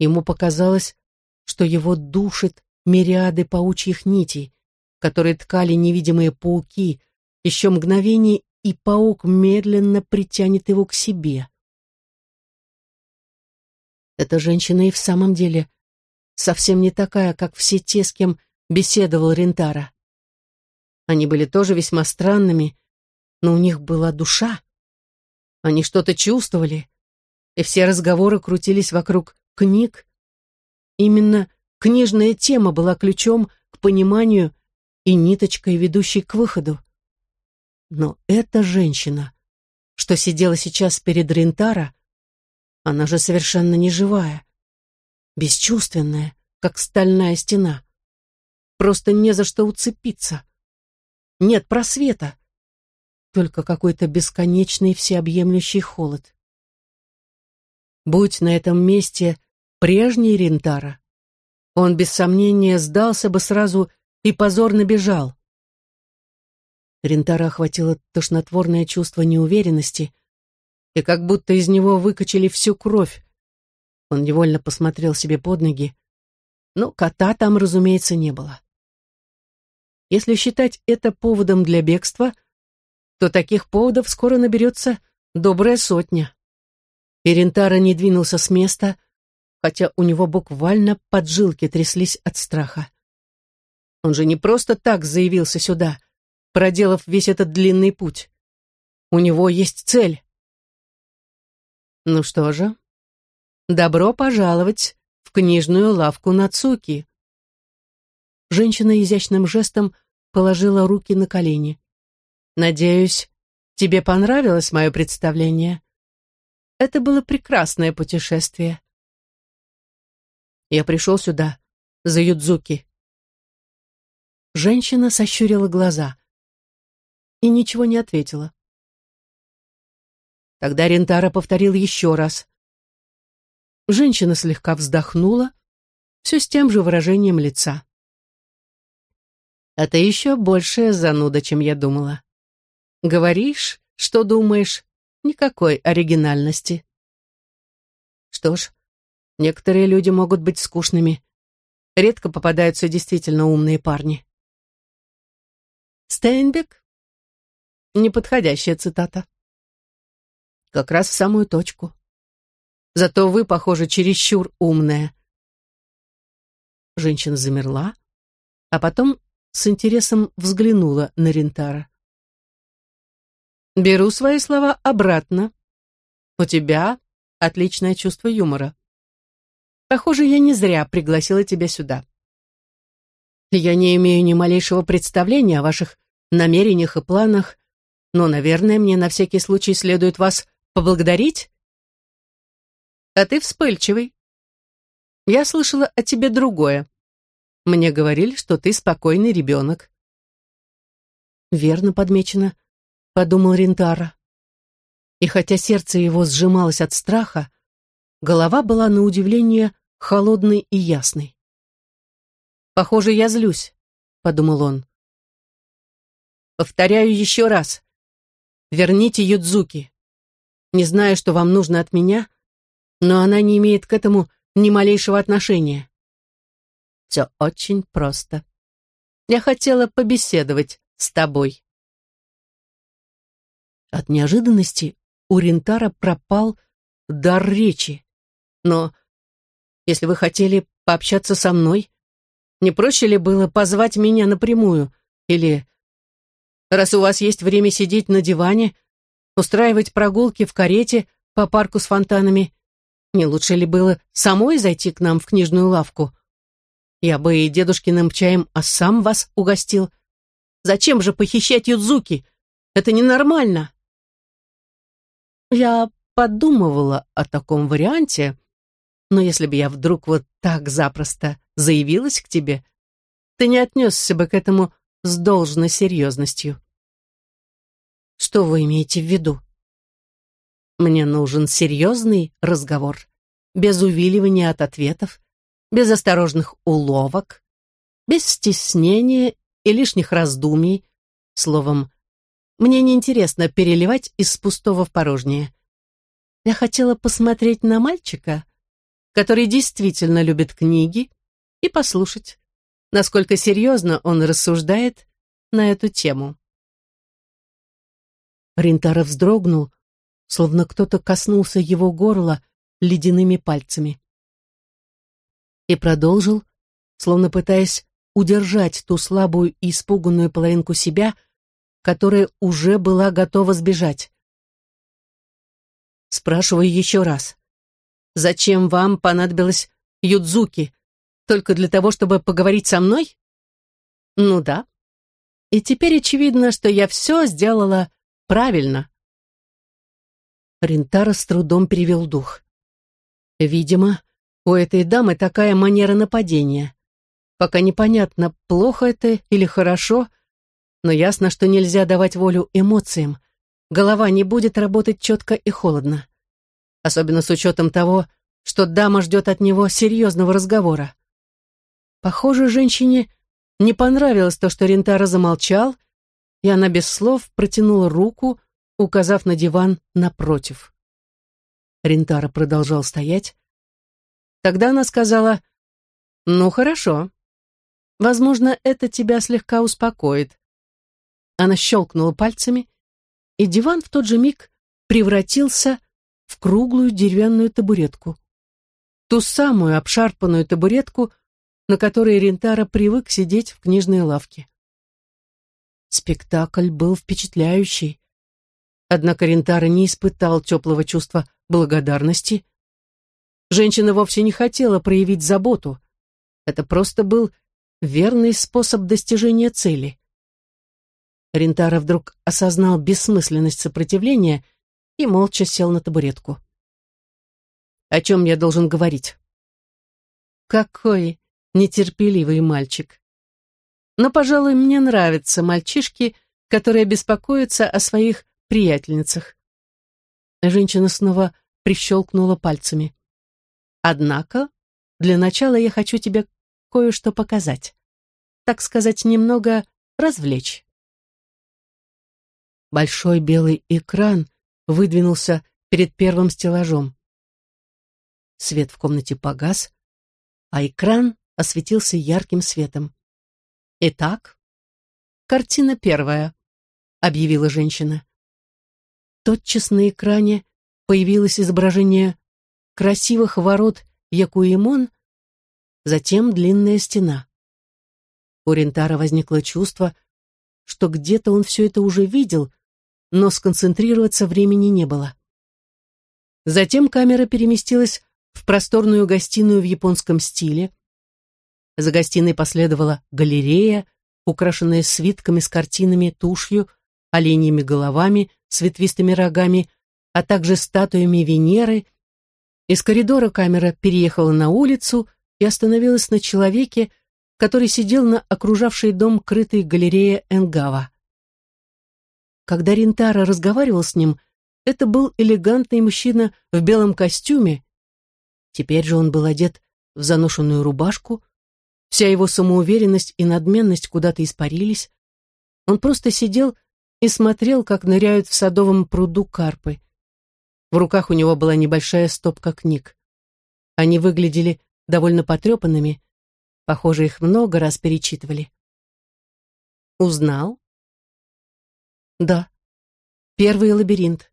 Ему показалось, что его душит мириады паучьих нитей, которые ткали невидимые пауки, еще мгновение, и паук медленно притянет его к себе. Эта женщина и в самом деле совсем не такая, как все те, с кем беседовал Рентара. Они были тоже весьма странными, но у них была душа. Они что-то чувствовали, и все разговоры крутились вокруг книг. Именно книжная тема была ключом к пониманию и ниточкой, ведущей к выходу. Но эта женщина, что сидела сейчас перед Рентара, она же совершенно не живая, бесчувственная, как стальная стена. Просто не за что уцепиться. Нет просвета, только какой-то бесконечный всеобъемлющий холод. Будь на этом месте прежний Рентара, он без сомнения сдался бы сразу и позорно бежал. Рентара охватило тошнотворное чувство неуверенности, и как будто из него выкачали всю кровь. Он невольно посмотрел себе под ноги, но кота там, разумеется, не было. Если считать это поводом для бегства, то таких поводов скоро наберется добрая сотня. Ирентара не двинулся с места, хотя у него буквально поджилки тряслись от страха. Он же не просто так заявился сюда, проделав весь этот длинный путь. У него есть цель. Ну что же, добро пожаловать в книжную лавку Нацуки. Женщина изящным жестом положила руки на колени. «Надеюсь, тебе понравилось мое представление? Это было прекрасное путешествие. Я пришел сюда, за Юдзуки». Женщина сощурила глаза и ничего не ответила. Тогда Рентара повторил еще раз. Женщина слегка вздохнула, все с тем же выражением лица. Ты еще большая зануда, чем я думала. Говоришь, что думаешь, никакой оригинальности. Что ж, некоторые люди могут быть скучными. Редко попадаются действительно умные парни. Стейнбек? Неподходящая цитата. Как раз в самую точку. Зато вы, похоже, чересчур умная. Женщина замерла, а потом с интересом взглянула на Рентара. «Беру свои слова обратно. У тебя отличное чувство юмора. Похоже, я не зря пригласила тебя сюда. Я не имею ни малейшего представления о ваших намерениях и планах, но, наверное, мне на всякий случай следует вас поблагодарить. А ты вспыльчивый. Я слышала о тебе другое. Мне говорили, что ты спокойный ребенок. Верно подмечено, подумал Рентара. И хотя сердце его сжималось от страха, голова была на удивление холодной и ясной. «Похоже, я злюсь», — подумал он. «Повторяю еще раз. Верните Юдзуки. Не знаю, что вам нужно от меня, но она не имеет к этому ни малейшего отношения. Все очень просто. Я хотела побеседовать с тобой. От неожиданности у Рентара пропал дар речи. Но если вы хотели пообщаться со мной, не проще ли было позвать меня напрямую? Или, раз у вас есть время сидеть на диване, устраивать прогулки в карете по парку с фонтанами, не лучше ли было самой зайти к нам в книжную лавку? Я бы и дедушкиным чаем, а сам вас угостил. Зачем же похищать Юдзуки? Это ненормально. Я подумывала о таком варианте, но если бы я вдруг вот так запросто заявилась к тебе, ты не отнесся бы к этому с должной серьезностью. Что вы имеете в виду? Мне нужен серьезный разговор, без увиливания от ответов, без осторожных уловок, без стеснения и лишних раздумий. Словом, мне неинтересно переливать из пустого в порожнее. Я хотела посмотреть на мальчика, который действительно любит книги, и послушать, насколько серьезно он рассуждает на эту тему. Ринтара вздрогнул, словно кто-то коснулся его горла ледяными пальцами и продолжил, словно пытаясь удержать ту слабую и испуганную половинку себя, которая уже была готова сбежать. Спрашиваю еще раз. Зачем вам понадобилось Юдзуки? Только для того, чтобы поговорить со мной? Ну да. И теперь очевидно, что я все сделала правильно. Ринтара с трудом перевел дух. Видимо, у этой дамы такая манера нападения. Пока непонятно, плохо это или хорошо, но ясно, что нельзя давать волю эмоциям. Голова не будет работать четко и холодно. Особенно с учетом того, что дама ждет от него серьезного разговора. Похоже, женщине не понравилось то, что Рентара замолчал, и она без слов протянула руку, указав на диван напротив. Рентара продолжал стоять. Тогда она сказала, «Ну, хорошо. Возможно, это тебя слегка успокоит». Она щелкнула пальцами, и диван в тот же миг превратился в круглую деревянную табуретку. Ту самую обшарпанную табуретку, на которой Рентара привык сидеть в книжной лавке. Спектакль был впечатляющий. Однако Рентара не испытал теплого чувства благодарности. Женщина вовсе не хотела проявить заботу. Это просто был верный способ достижения цели. Рентара вдруг осознал бессмысленность сопротивления и молча сел на табуретку. «О чем я должен говорить?» «Какой нетерпеливый мальчик!» «Но, пожалуй, мне нравятся мальчишки, которые беспокоятся о своих приятельницах». Женщина снова прищелкнула пальцами. «Однако, для начала я хочу тебе кое-что показать. Так сказать, немного развлечь». Большой белый экран выдвинулся перед первым стеллажом. Свет в комнате погас, а экран осветился ярким светом. «Итак, картина первая», — объявила женщина. Тотчас на экране появилось изображение красивых ворот Якуимон, затем длинная стена. У Рентара возникло чувство, что где-то он все это уже видел, но сконцентрироваться времени не было. Затем камера переместилась в просторную гостиную в японском стиле. За гостиной последовала галерея, украшенная свитками с картинами, тушью, оленьими головами с ветвистыми рогами, а также статуями Венеры. Из коридора камера переехала на улицу и остановилась на человеке, который сидел на окружавшей дом крытой галерее Энгава. Когда Ринтара разговаривал с ним, это был элегантный мужчина в белом костюме. Теперь же он был одет в заношенную рубашку, вся его самоуверенность и надменность куда-то испарились. Он просто сидел и смотрел, как ныряют в садовом пруду карпы. В руках у него была небольшая стопка книг. Они выглядели довольно потрепанными, похоже, их много раз перечитывали. «Узнал?» Да. Первый лабиринт.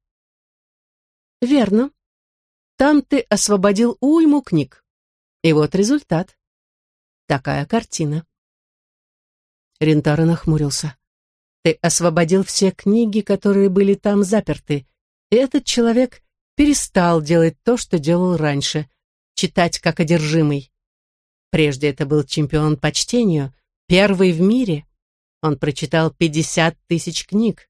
Верно. Там ты освободил уйму книг. И вот результат. Такая картина. Рентаро нахмурился. Ты освободил все книги, которые были там заперты, и этот человек перестал делать то, что делал раньше, читать как одержимый. Прежде это был чемпион по чтению, первый в мире. Он прочитал пятьдесят тысяч книг.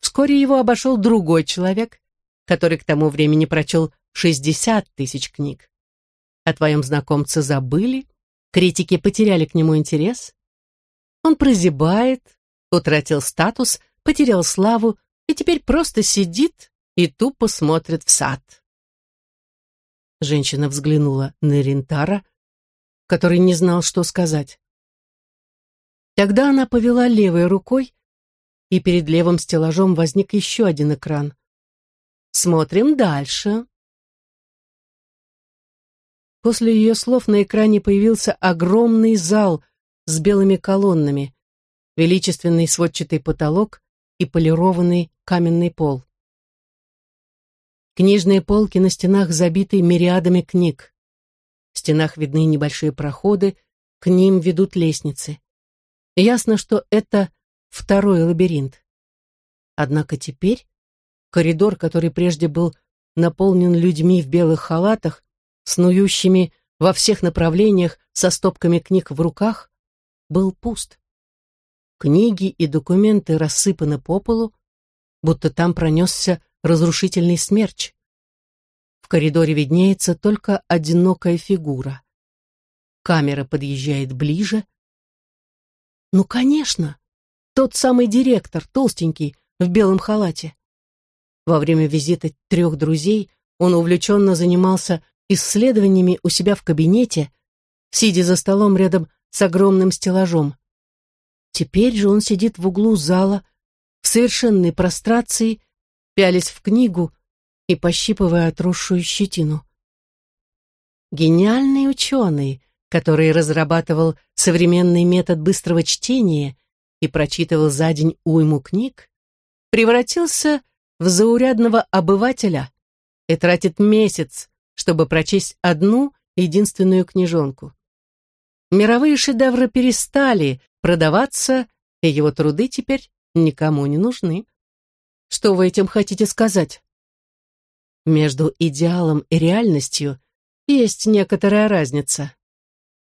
Вскоре его обошел другой человек, который к тому времени прочел 60 тысяч книг. О твоем знакомце забыли, критики потеряли к нему интерес. Он прозябает, утратил статус, потерял славу и теперь просто сидит и тупо смотрит в сад. Женщина взглянула на Рентара, который не знал, что сказать. Тогда она повела левой рукой, и перед левым стеллажом возник еще один экран. Смотрим дальше. После ее слов на экране появился огромный зал с белыми колоннами, величественный сводчатый потолок и полированный каменный пол. Книжные полки на стенах забиты мириадами книг. В стенах видны небольшие проходы, к ним ведут лестницы. Ясно, что это второй лабиринт. Однако теперь коридор, который прежде был наполнен людьми в белых халатах, снующими во всех направлениях со стопками книг в руках, был пуст. Книги и документы рассыпаны по полу, будто там пронесся разрушительный смерч. В коридоре виднеется только одинокая фигура. Камера подъезжает ближе. Ну, конечно, тот самый директор, толстенький, в белом халате. Во время визита трех друзей он увлеченно занимался исследованиями у себя в кабинете, сидя за столом рядом с огромным стеллажом. Теперь же он сидит в углу зала, в совершенной прострации, пялясь в книгу и пощипывая отросшую щетину. Гениальный ученый, который разрабатывал современный метод быстрого чтения и прочитывал за день уйму книг, превратился в заурядного обывателя и тратит месяц, чтобы прочесть одну единственную книжонку. Мировые шедевры перестали продаваться, и его труды теперь никому не нужны. Что вы этим хотите сказать? Между идеалом и реальностью есть некоторая разница.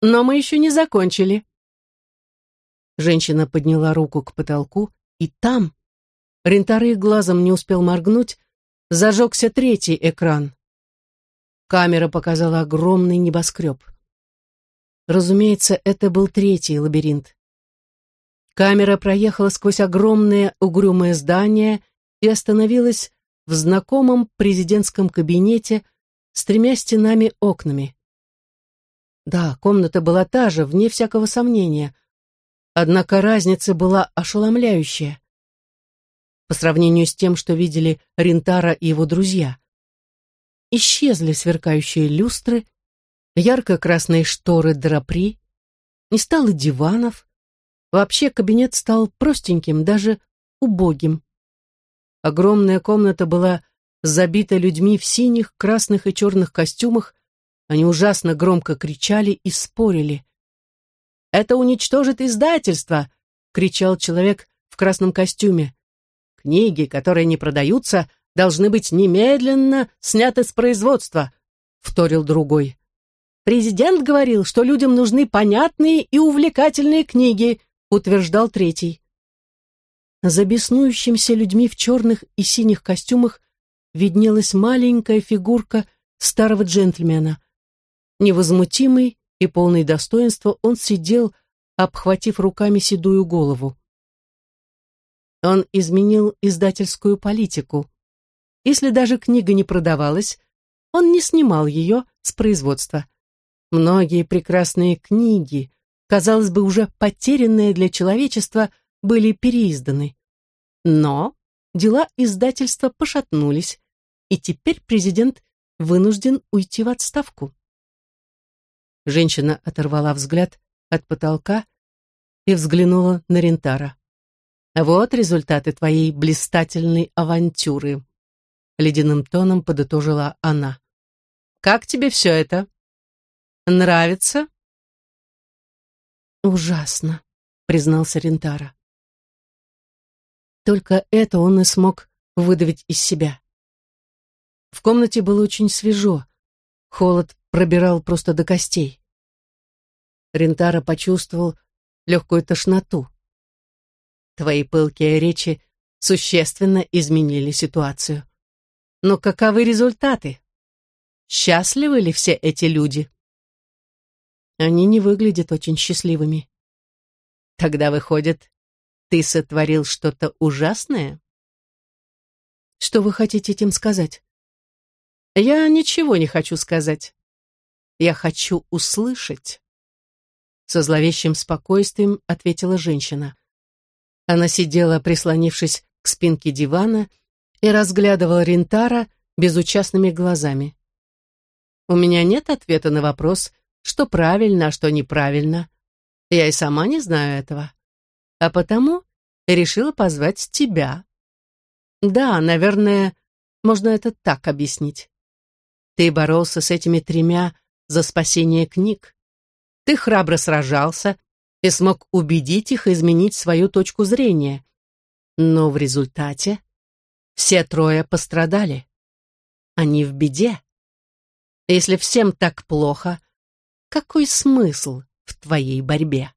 Но мы еще не закончили. Женщина подняла руку к потолку, и там, Рентары глазом не успел моргнуть, зажегся третий экран. Камера показала огромный небоскреб. Разумеется, это был третий лабиринт. Камера проехала сквозь огромное угрюмое здание и остановилась в знакомом президентском кабинете с тремя стенами-окнами. Да, комната была та же, вне всякого сомнения. Однако разница была ошеломляющая. По сравнению с тем, что видели Ринтара и его друзья. Исчезли сверкающие люстры, ярко-красные шторы драпри, не стало диванов. Вообще кабинет стал простеньким, даже убогим. Огромная комната была забита людьми в синих, красных и черных костюмах. Они ужасно громко кричали и спорили. «Это уничтожит издательство!» — кричал человек в красном костюме. «Книги, которые не продаются, должны быть немедленно сняты с производства», — вторил другой. Президент говорил, что людям нужны понятные и увлекательные книги, утверждал третий. За беснующимся людьми в черных и синих костюмах виднелась маленькая фигурка старого джентльмена. Невозмутимый и полный достоинства он сидел, обхватив руками седую голову. Он изменил издательскую политику. Если даже книга не продавалась, он не снимал ее с производства. Многие прекрасные книги, казалось бы, уже потерянные для человечества, были переизданы. Но дела издательства пошатнулись, и теперь президент вынужден уйти в отставку. Женщина оторвала взгляд от потолка и взглянула на Рентара. «Вот результаты твоей блистательной авантюры», — ледяным тоном подытожила она. «Как тебе все это?» Нравится?» «Ужасно», — признался Рентара. Только это он и смог выдавить из себя. В комнате было очень свежо, холод пробирал просто до костей. Рентара почувствовал легкую тошноту. Твои пылкие речи существенно изменили ситуацию. Но каковы результаты? Счастливы ли все эти люди? Они не выглядят очень счастливыми. Тогда выходит, ты сотворил что-то ужасное? Что вы хотите этим сказать? Я ничего не хочу сказать. Я хочу услышать. Со зловещим спокойствием ответила женщина. Она сидела, прислонившись к спинке дивана, и разглядывала Рентара безучастными глазами. У меня нет ответа на вопрос, что правильно, а что неправильно. Я и сама не знаю этого. А потому решила позвать тебя. Да, наверное, можно это так объяснить. Ты боролся с этими тремя за спасение книг. Ты храбро сражался и смог убедить их изменить свою точку зрения. Но в результате все трое пострадали. Они в беде. Если всем так плохо, какой смысл в твоей борьбе?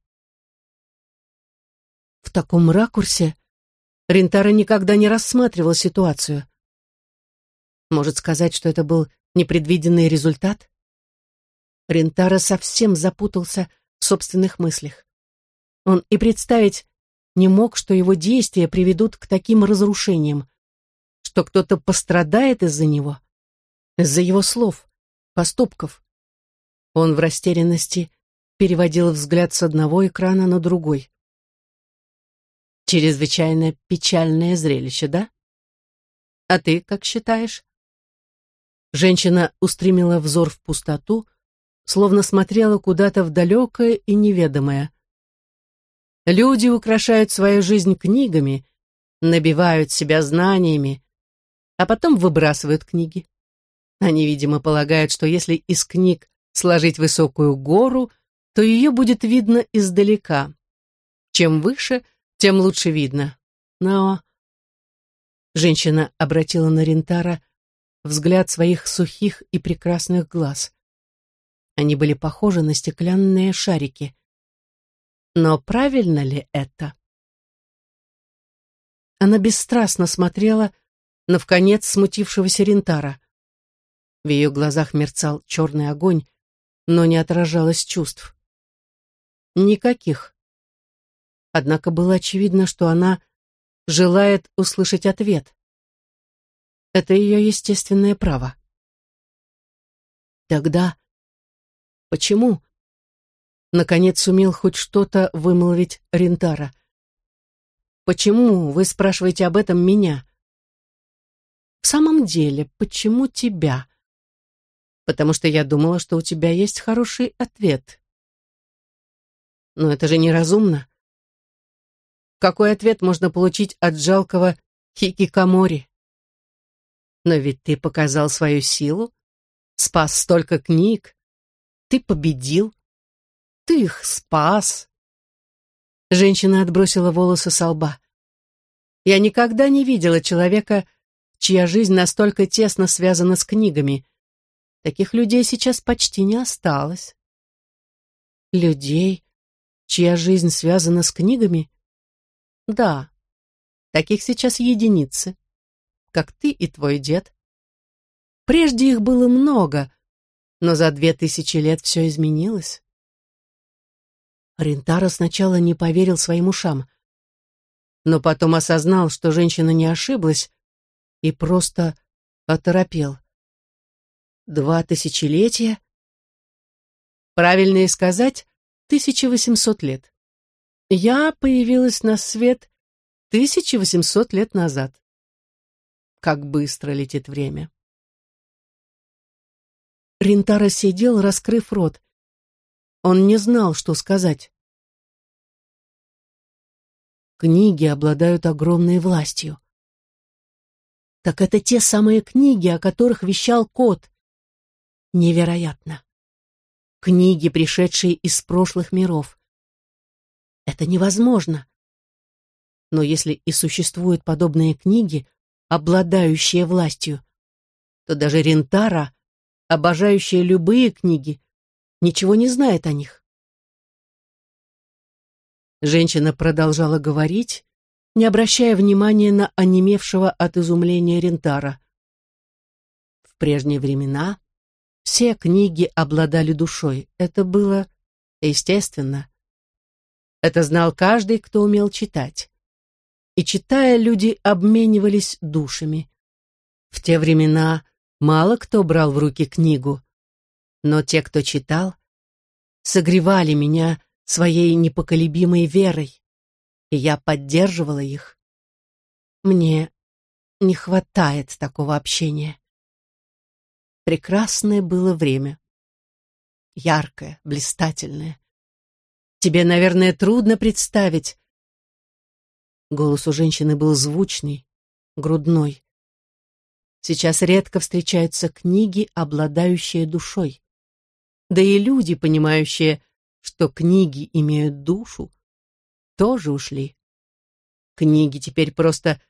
В таком ракурсе Рентара никогда не рассматривал ситуацию. Может сказать, что это был непредвиденный результат? Рентара совсем запутался в собственных мыслях. Он и представить не мог, что его действия приведут к таким разрушениям, что кто-то пострадает из-за него, из-за его слов, поступков. Он в растерянности переводил взгляд с одного экрана на другой. Чрезвычайно печальное зрелище, да? А ты как считаешь? Женщина устремила взор в пустоту, словно смотрела куда-то в далекое и неведомое. Люди украшают свою жизнь книгами, набивают себя знаниями, а потом выбрасывают книги. Они, видимо, полагают, что если из книг сложить высокую гору, то ее будет видно издалека. Чем выше, тем лучше видно. Но... Женщина обратила на Рентара взгляд своих сухих и прекрасных глаз. Они были похожи на стеклянные шарики. Но правильно ли это? Она бесстрастно смотрела на вконец смутившегося Рентара. В ее глазах мерцал черный огонь, но не отражалось чувств. Никаких. Однако было очевидно, что она желает услышать ответ. Это ее естественное право. Тогда почему? Наконец сумел хоть что-то вымолвить Рентара. Почему вы спрашиваете об этом меня? В самом деле, почему тебя? Потому что я думала, что у тебя есть хороший ответ. Но это же неразумно. Какой ответ можно получить от жалкого хикикомори? Но ведь ты показал свою силу, спас столько книг, ты победил, ты их спас. Женщина отбросила волосы со лба. Я никогда не видела человека, чья жизнь настолько тесно связана с книгами. Таких людей сейчас почти не осталось. Людей, чья жизнь связана с книгами? Да, таких сейчас единицы как ты и твой дед. Прежде их было много, но за две тысячи лет все изменилось. Рентаро сначала не поверил своим ушам, но потом осознал, что женщина не ошиблась, и просто оторопел. Два тысячелетия? Правильнее сказать, 1800 лет. Я появилась на свет 1800 лет назад как быстро летит время. Ринтара сидел, раскрыв рот. Он не знал, что сказать. Книги обладают огромной властью. Так это те самые книги, о которых вещал кот. Невероятно. Книги, пришедшие из прошлых миров. Это невозможно. Но если и существуют подобные книги, обладающая властью, то даже Рентара, обожающая любые книги, ничего не знает о них. Женщина продолжала говорить, не обращая внимания на онемевшего от изумления Рентара. В прежние времена все книги обладали душой. Это было естественно. Это знал каждый, кто умел читать и, читая, люди обменивались душами. В те времена мало кто брал в руки книгу, но те, кто читал, согревали меня своей непоколебимой верой, и я поддерживала их. Мне не хватает такого общения. Прекрасное было время. Яркое, блистательное. Тебе, наверное, трудно представить, Голос у женщины был звучный, грудной. Сейчас редко встречаются книги, обладающие душой. Да и люди, понимающие, что книги имеют душу, тоже ушли. Книги теперь просто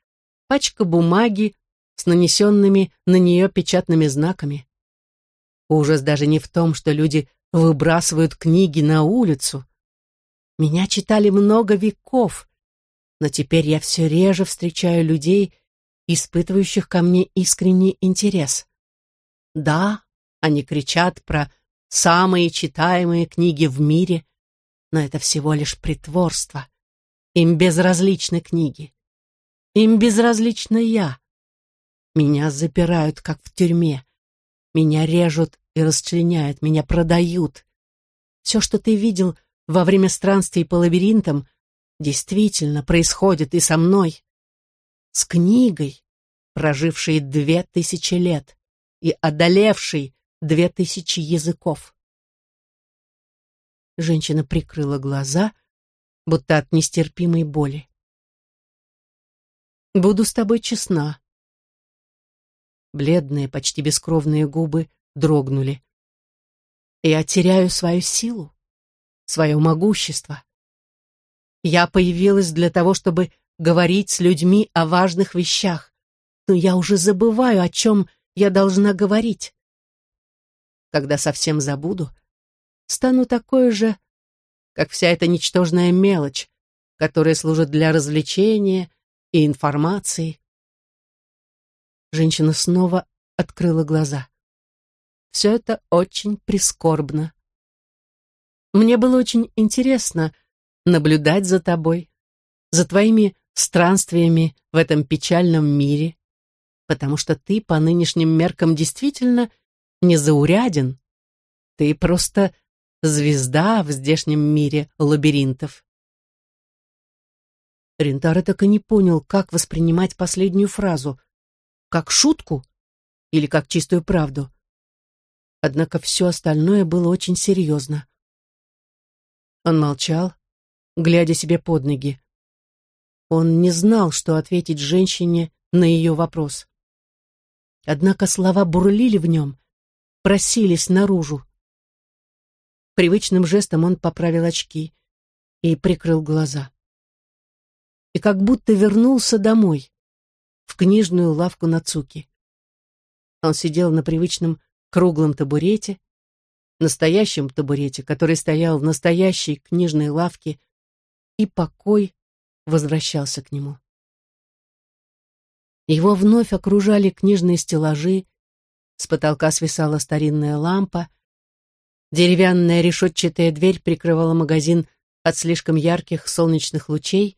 пачка бумаги с нанесенными на нее печатными знаками. Ужас даже не в том, что люди выбрасывают книги на улицу. Меня читали много веков, но теперь я все реже встречаю людей, испытывающих ко мне искренний интерес. Да, они кричат про самые читаемые книги в мире, но это всего лишь притворство. Им безразличны книги. Им безразлична я. Меня запирают, как в тюрьме. Меня режут и расчленяют, меня продают. Все, что ты видел во время странствий по лабиринтам, действительно происходит и со мной. С книгой, прожившей две тысячи лет и одолевшей две тысячи языков. Женщина прикрыла глаза, будто от нестерпимой боли. «Буду с тобой честна». Бледные, почти бескровные губы дрогнули. «Я теряю свою силу, свое могущество. Я появилась для того, чтобы говорить с людьми о важных вещах, но я уже забываю, о чем я должна говорить. Когда совсем забуду, стану такой же, как вся эта ничтожная мелочь, которая служит для развлечения и информации. Женщина снова открыла глаза. Все это очень прискорбно. Мне было очень интересно наблюдать за тобой, за твоими странствиями в этом печальном мире, потому что ты по нынешним меркам действительно незауряден. Ты просто звезда в здешнем мире лабиринтов. Рентаро так и не понял, как воспринимать последнюю фразу. Как шутку или как чистую правду. Однако все остальное было очень серьезно. Он молчал, глядя себе под ноги. Он не знал, что ответить женщине на ее вопрос. Однако слова бурлили в нем, просились наружу. Привычным жестом он поправил очки и прикрыл глаза. И как будто вернулся домой, в книжную лавку Нацуки. Он сидел на привычном круглом табурете, настоящем табурете, который стоял в настоящей книжной лавке, и покой возвращался к нему. Его вновь окружали книжные стеллажи, с потолка свисала старинная лампа, деревянная решетчатая дверь прикрывала магазин от слишком ярких солнечных лучей,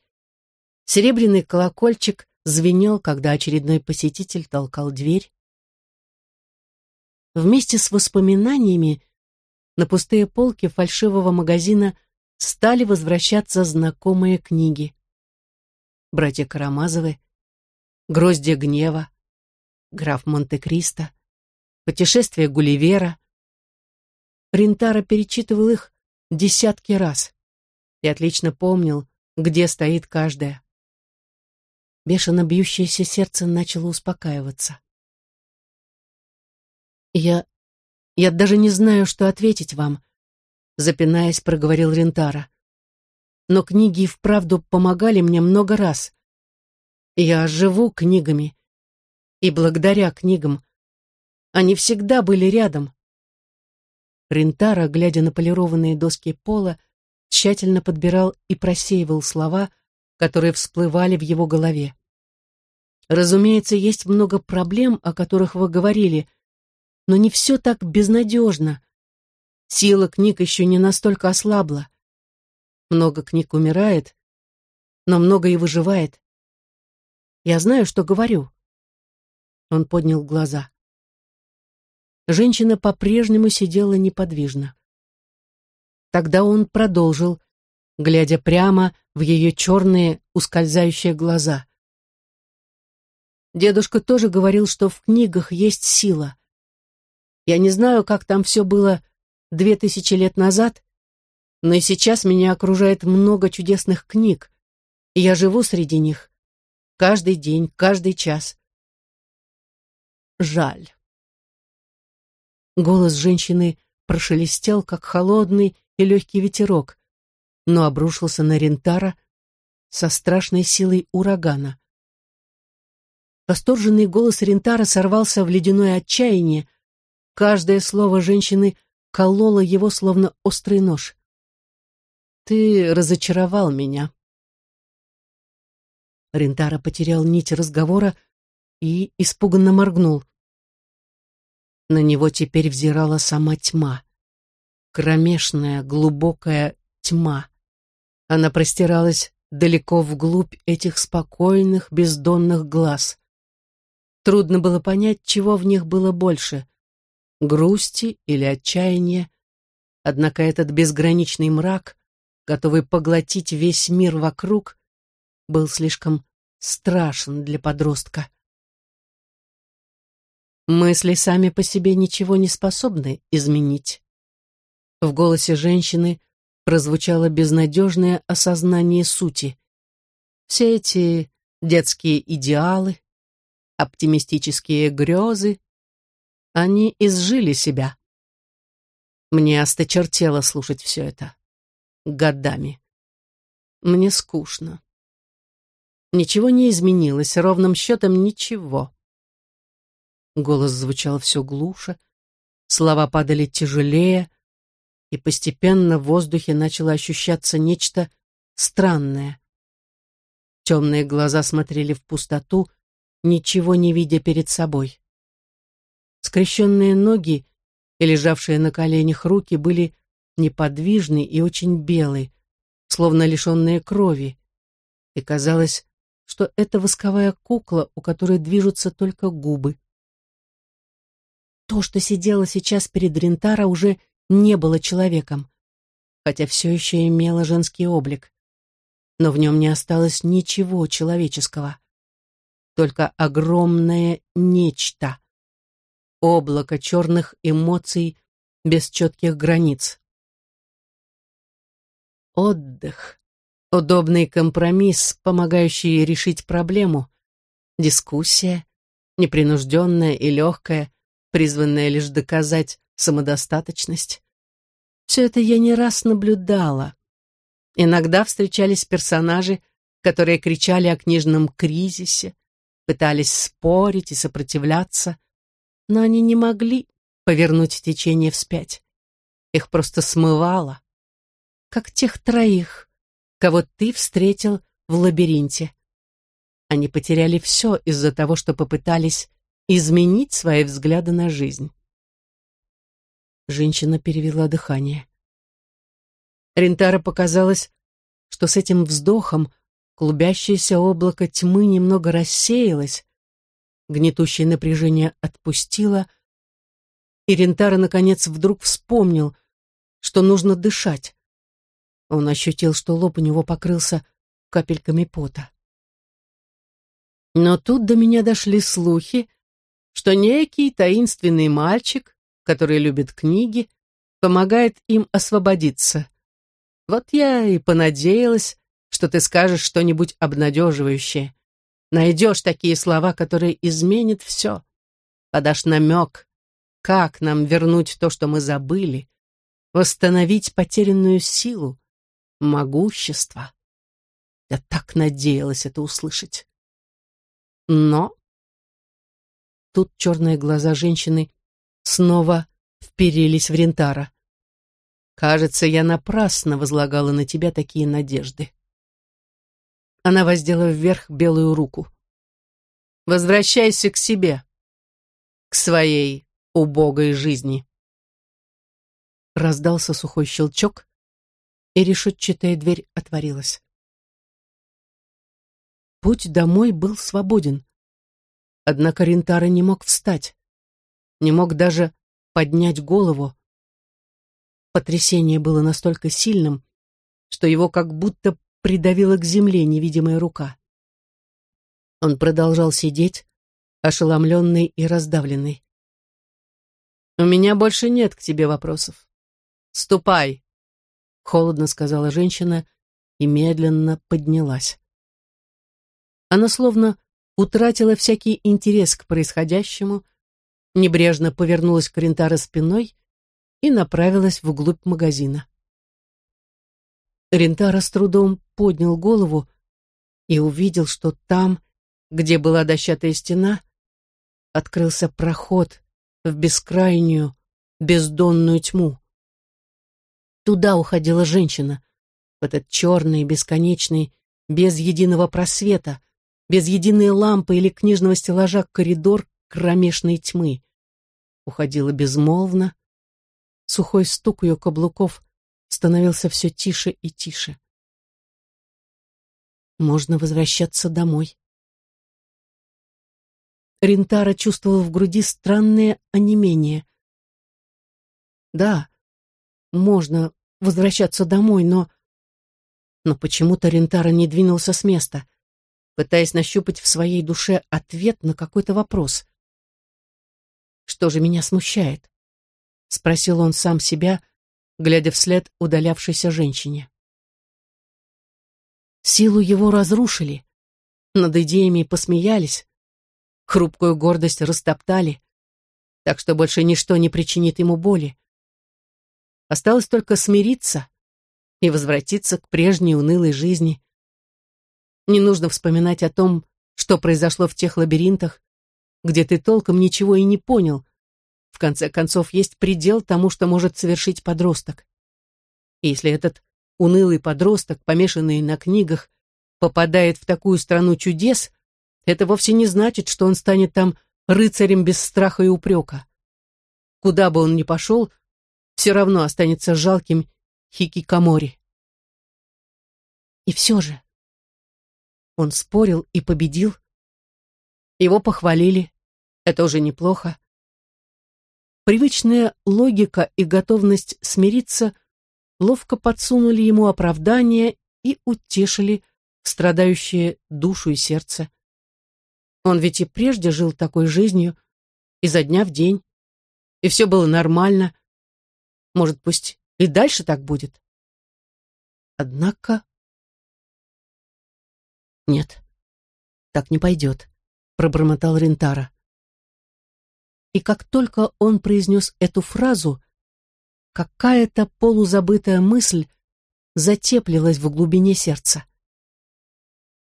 серебряный колокольчик звенел, когда очередной посетитель толкал дверь. Вместе с воспоминаниями на пустые полки фальшивого магазина стали возвращаться знакомые книги. Братья Карамазовы, Гроздья гнева, Граф Монте-Кристо, Путешествие Гулливера. Рентара перечитывал их десятки раз и отлично помнил, где стоит каждая. Бешено бьющееся сердце начало успокаиваться. «Я... я даже не знаю, что ответить вам», — запинаясь, проговорил Рентара. «Но книги и вправду помогали мне много раз. Я живу книгами, и благодаря книгам они всегда были рядом». Рентара, глядя на полированные доски пола, тщательно подбирал и просеивал слова, которые всплывали в его голове. Разумеется, есть много проблем, о которых вы говорили, но не все так безнадежно. Сила книг еще не настолько ослабла. Много книг умирает, но много и выживает. Я знаю, что говорю. Он поднял глаза. Женщина по-прежнему сидела неподвижно. Тогда он продолжил, глядя прямо в ее черные ускользающие глаза. Дедушка тоже говорил, что в книгах есть сила. Я не знаю, как там все было две тысячи лет назад, но и сейчас меня окружает много чудесных книг, и я живу среди них. Каждый день, каждый час. Жаль. Голос женщины прошелестел, как холодный и легкий ветерок, но обрушился на Рентара со страшной силой урагана. Восторженный голос Рентара сорвался в ледяное отчаяние, Каждое слово женщины кололо его, словно острый нож. «Ты разочаровал меня». Рентара потерял нить разговора и испуганно моргнул. На него теперь взирала сама тьма. Кромешная, глубокая тьма. Она простиралась далеко вглубь этих спокойных, бездонных глаз. Трудно было понять, чего в них было больше грусти или отчаяния, однако этот безграничный мрак, готовый поглотить весь мир вокруг, был слишком страшен для подростка. Мысли сами по себе ничего не способны изменить. В голосе женщины прозвучало безнадежное осознание сути. Все эти детские идеалы, оптимистические грезы, они изжили себя. Мне осточертело слушать все это. Годами. Мне скучно. Ничего не изменилось, ровным счетом ничего. Голос звучал все глуше, слова падали тяжелее, и постепенно в воздухе начало ощущаться нечто странное. Темные глаза смотрели в пустоту, ничего не видя перед собой. Скрещенные ноги и лежавшие на коленях руки были неподвижны и очень белые, словно лишенные крови, и казалось, что это восковая кукла, у которой движутся только губы. То, что сидело сейчас перед Рентара, уже не было человеком, хотя все еще имело женский облик. Но в нем не осталось ничего человеческого. Только огромное нечто. Облако черных эмоций без четких границ. Отдых. Удобный компромисс, помогающий решить проблему. Дискуссия, непринужденная и легкая, призванная лишь доказать самодостаточность. Все это я не раз наблюдала. Иногда встречались персонажи, которые кричали о книжном кризисе, пытались спорить и сопротивляться, но они не могли повернуть течение вспять. Их просто смывало, как тех троих, кого ты встретил в лабиринте. Они потеряли все из-за того, что попытались изменить свои взгляды на жизнь. Женщина перевела дыхание. Рентара показалось, что с этим вздохом клубящееся облако тьмы немного рассеялось, гнетущее напряжение отпустило, и Рентара, наконец, вдруг вспомнил, что нужно дышать. Он ощутил, что лоб у него покрылся капельками пота. Но тут до меня дошли слухи, что некий таинственный мальчик, который любит книги, помогает им освободиться. Вот я и понадеялась, что ты скажешь что-нибудь обнадеживающее. Найдешь такие слова, которые изменят все. Подашь намек, как нам вернуть то, что мы забыли, восстановить потерянную силу, могущество. Я так надеялась это услышать. Но Тут черные глаза женщины снова вперились в Рентара. «Кажется, я напрасно возлагала на тебя такие надежды». Она воздела вверх белую руку. «Возвращайся к себе, к своей убогой жизни». Раздался сухой щелчок, и решетчатая дверь отворилась. Путь домой был свободен. Однако Ринтара не мог встать, не мог даже поднять голову. Потрясение было настолько сильным, что его как будто придавила к земле невидимая рука. Он продолжал сидеть, ошеломленный и раздавленный. «У меня больше нет к тебе вопросов. Ступай!» — холодно сказала женщина и медленно поднялась. Она словно утратила всякий интерес к происходящему, небрежно повернулась к Рентара спиной и направилась вглубь магазина. Рентара с трудом поднял голову и увидел, что там, где была дощатая стена, открылся проход в бескрайнюю, бездонную тьму. Туда уходила женщина, в этот черный, бесконечный, без единого просвета, без единой лампы или книжного стеллажа коридор кромешной тьмы. Уходила безмолвно. Сухой стук ее каблуков становился все тише и тише. Можно возвращаться домой. Рентара чувствовал в груди странное онемение. Да, можно возвращаться домой, но... Но почему-то Рентара не двинулся с места, пытаясь нащупать в своей душе ответ на какой-то вопрос. «Что же меня смущает?» — спросил он сам себя, глядя вслед удалявшейся женщине. Силу его разрушили, над идеями посмеялись, хрупкую гордость растоптали, так что больше ничто не причинит ему боли. Осталось только смириться и возвратиться к прежней унылой жизни. Не нужно вспоминать о том, что произошло в тех лабиринтах, где ты толком ничего и не понял. В конце концов, есть предел тому, что может совершить подросток. И если этот унылый подросток, помешанный на книгах, попадает в такую страну чудес, это вовсе не значит, что он станет там рыцарем без страха и упрека. Куда бы он ни пошел, все равно останется жалким хикикамори. И все же он спорил и победил. Его похвалили, это уже неплохо. Привычная логика и готовность смириться ловко подсунули ему оправдание и утешили страдающие душу и сердце. Он ведь и прежде жил такой жизнью, изо дня в день, и все было нормально. Может, пусть и дальше так будет. Однако... Нет, так не пойдет, пробормотал Рентара. И как только он произнес эту фразу, какая-то полузабытая мысль затеплилась в глубине сердца.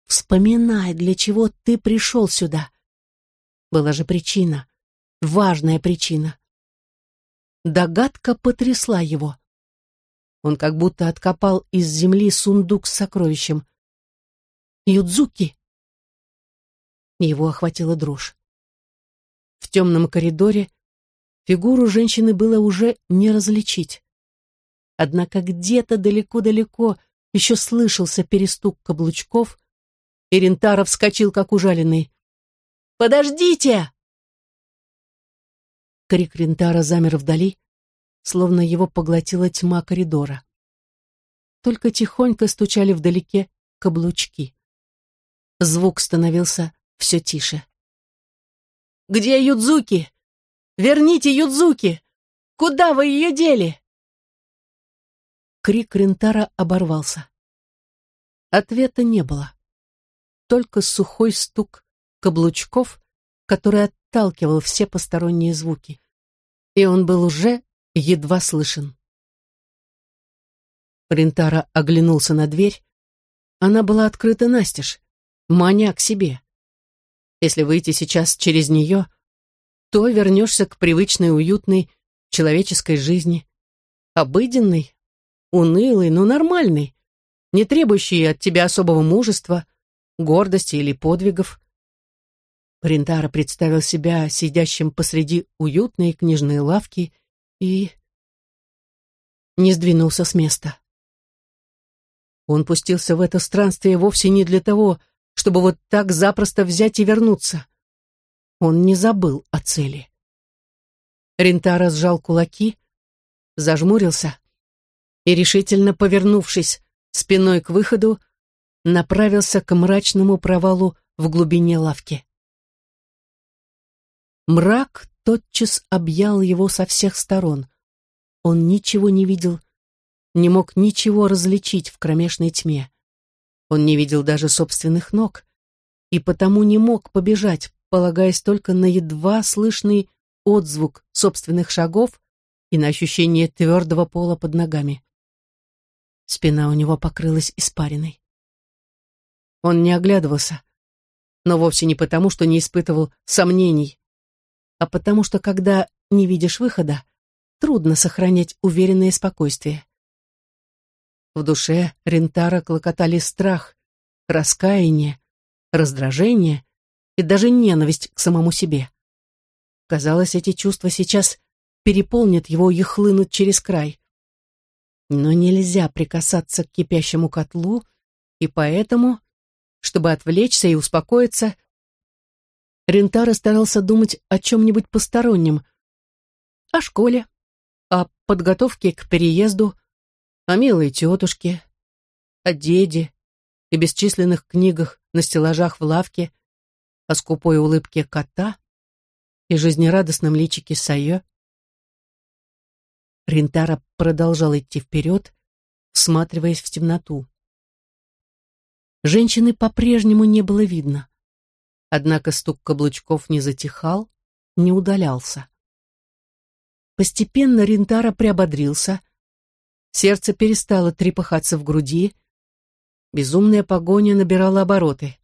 Вспоминай, для чего ты пришел сюда. Была же причина, важная причина. Догадка потрясла его. Он как будто откопал из земли сундук с сокровищем. Юдзуки! Его охватила дрожь. В темном коридоре фигуру женщины было уже не различить. Однако где-то далеко-далеко еще слышался перестук каблучков, и Рентаров вскочил, как ужаленный. «Подождите!» Крик Рентара замер вдали, словно его поглотила тьма коридора. Только тихонько стучали вдалеке каблучки. Звук становился все тише. «Где Юдзуки? Верните Юдзуки! Куда вы ее дели?» Крик Рентара оборвался. Ответа не было только сухой стук каблучков, который отталкивал все посторонние звуки. И он был уже едва слышен. Рентара оглянулся на дверь. Она была открыта настежь, маня к себе. Если выйти сейчас через нее, то вернешься к привычной, уютной, человеческой жизни. Обыденной, унылой, но нормальной, не требующей от тебя особого мужества, гордости или подвигов. Рентара представил себя сидящим посреди уютной книжной лавки и не сдвинулся с места. Он пустился в это странствие вовсе не для того, чтобы вот так запросто взять и вернуться. Он не забыл о цели. Рентара сжал кулаки, зажмурился и, решительно повернувшись спиной к выходу, направился к мрачному провалу в глубине лавки. Мрак тотчас объял его со всех сторон. Он ничего не видел, не мог ничего различить в кромешной тьме. Он не видел даже собственных ног и потому не мог побежать, полагаясь только на едва слышный отзвук собственных шагов и на ощущение твердого пола под ногами. Спина у него покрылась испариной. Он не оглядывался, но вовсе не потому, что не испытывал сомнений, а потому что, когда не видишь выхода, трудно сохранять уверенное спокойствие. В душе Рентара клокотали страх, раскаяние, раздражение и даже ненависть к самому себе. Казалось, эти чувства сейчас переполнят его и хлынут через край. Но нельзя прикасаться к кипящему котлу, и поэтому чтобы отвлечься и успокоиться, Рентара старался думать о чем-нибудь постороннем. О школе, о подготовке к переезду, о милой тетушке, о деде и бесчисленных книгах на стеллажах в лавке, о скупой улыбке кота и жизнерадостном личике Сайо. Ринтара продолжал идти вперед, всматриваясь в темноту. Женщины по-прежнему не было видно. Однако стук каблучков не затихал, не удалялся. Постепенно Ринтара приободрился. Сердце перестало трепыхаться в груди. Безумная погоня набирала обороты.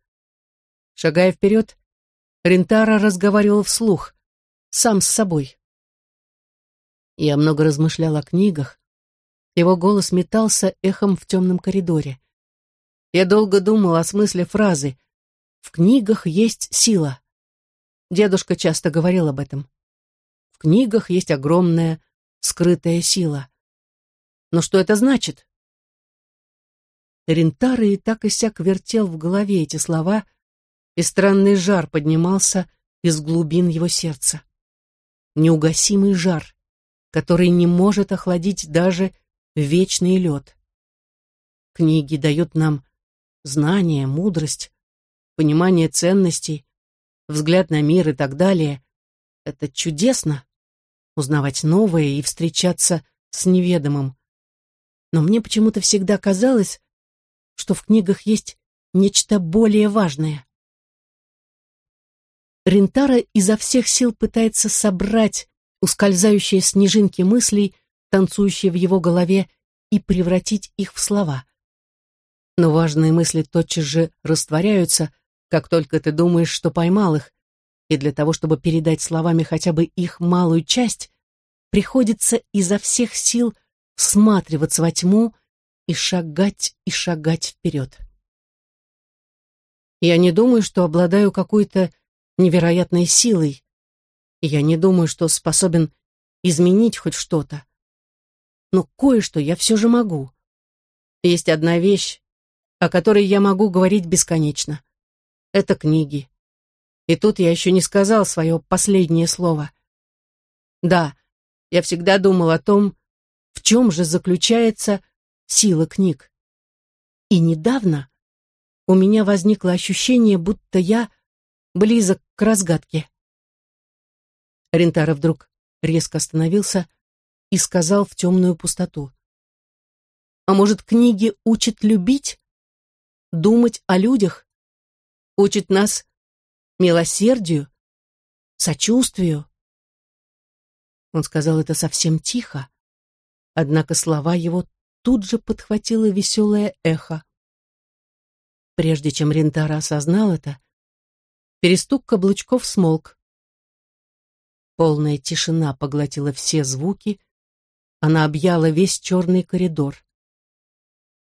Шагая вперед, Ринтара разговаривал вслух, сам с собой. Я много размышлял о книгах. Его голос метался эхом в темном коридоре. Я долго думал о смысле фразы «В книгах есть сила». Дедушка часто говорил об этом. В книгах есть огромная скрытая сила. Но что это значит? Рентара и так и сяк вертел в голове эти слова, и странный жар поднимался из глубин его сердца. Неугасимый жар, который не может охладить даже вечный лед. Книги дают нам знания, мудрость, понимание ценностей, взгляд на мир и так далее. Это чудесно — узнавать новое и встречаться с неведомым. Но мне почему-то всегда казалось, что в книгах есть нечто более важное. Рентара изо всех сил пытается собрать ускользающие снежинки мыслей, танцующие в его голове, и превратить их в слова но важные мысли тотчас же растворяются, как только ты думаешь, что поймал их, и для того, чтобы передать словами хотя бы их малую часть, приходится изо всех сил всматриваться во тьму и шагать и шагать вперед. Я не думаю, что обладаю какой-то невероятной силой. Я не думаю, что способен изменить хоть что-то. Но кое-что я все же могу. Есть одна вещь, о которой я могу говорить бесконечно. Это книги. И тут я еще не сказал свое последнее слово. Да, я всегда думал о том, в чем же заключается сила книг. И недавно у меня возникло ощущение, будто я близок к разгадке. Рентара вдруг резко остановился и сказал в темную пустоту. «А может, книги учат любить?» думать о людях, учит нас милосердию, сочувствию. Он сказал это совсем тихо, однако слова его тут же подхватило веселое эхо. Прежде чем Рентара осознал это, перестук каблучков смолк. Полная тишина поглотила все звуки, она объяла весь черный коридор.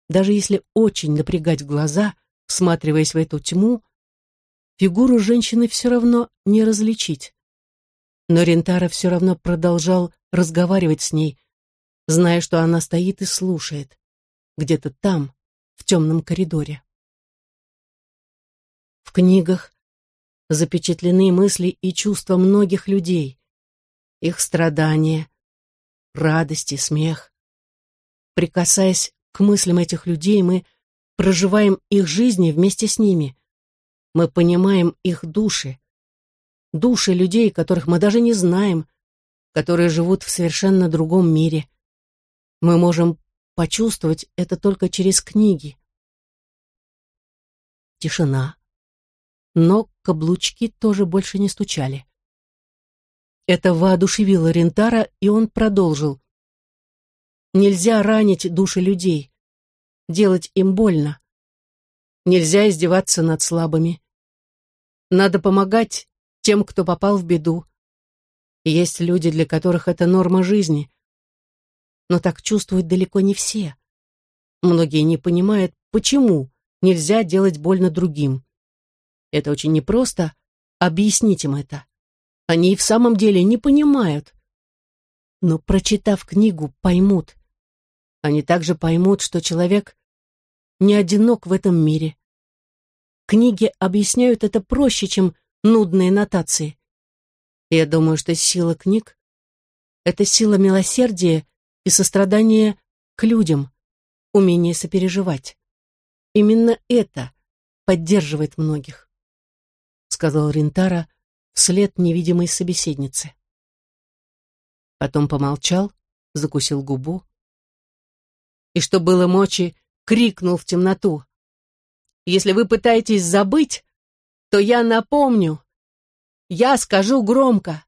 Даже если очень напрягать глаза, всматриваясь в эту тьму, фигуру женщины все равно не различить. Но Рентара все равно продолжал разговаривать с ней, зная, что она стоит и слушает, где-то там, в темном коридоре. В книгах запечатлены мысли и чувства многих людей, их страдания, радости, смех. Прикасаясь к мыслям этих людей, мы проживаем их жизни вместе с ними. Мы понимаем их души. Души людей, которых мы даже не знаем, которые живут в совершенно другом мире. Мы можем почувствовать это только через книги. Тишина. Но каблучки тоже больше не стучали. Это воодушевило Рентара, и он продолжил. Нельзя ранить души людей, делать им больно. Нельзя издеваться над слабыми. Надо помогать тем, кто попал в беду. Есть люди, для которых это норма жизни. Но так чувствуют далеко не все. Многие не понимают, почему нельзя делать больно другим. Это очень непросто объяснить им это. Они и в самом деле не понимают. Но, прочитав книгу, поймут. Они также поймут, что человек не одинок в этом мире. Книги объясняют это проще, чем нудные нотации. Я думаю, что сила книг — это сила милосердия и сострадание к людям, умение сопереживать. Именно это поддерживает многих, сказал Рентара вслед невидимой собеседнице. Потом помолчал, закусил губу и, что было мочи, крикнул в темноту. «Если вы пытаетесь забыть, то я напомню. Я скажу громко.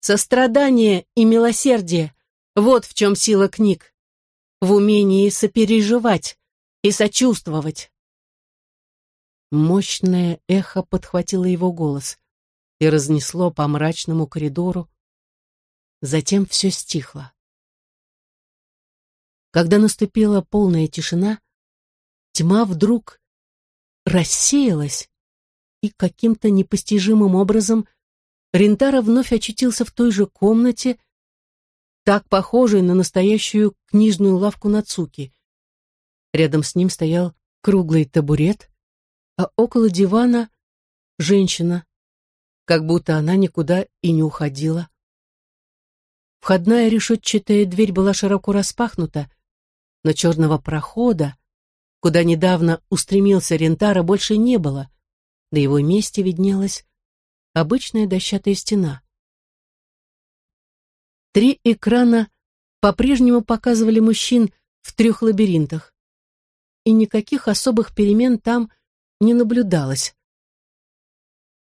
Сострадание и милосердие — вот в чем сила книг. В умении сопереживать и сочувствовать. Мощное эхо подхватило его голос и разнесло по мрачному коридору. Затем все стихло. Когда наступила полная тишина, тьма вдруг рассеялась, и каким-то непостижимым образом Рентара вновь очутился в той же комнате, так похожей на настоящую книжную лавку Нацуки. Рядом с ним стоял круглый табурет, а около дивана — женщина, как будто она никуда и не уходила. Входная решетчатая дверь была широко распахнута, но черного прохода, куда недавно устремился Рентара, больше не было. На его месте виднелась обычная дощатая стена. Три экрана по-прежнему показывали мужчин в трех лабиринтах, и никаких особых перемен там не наблюдалось.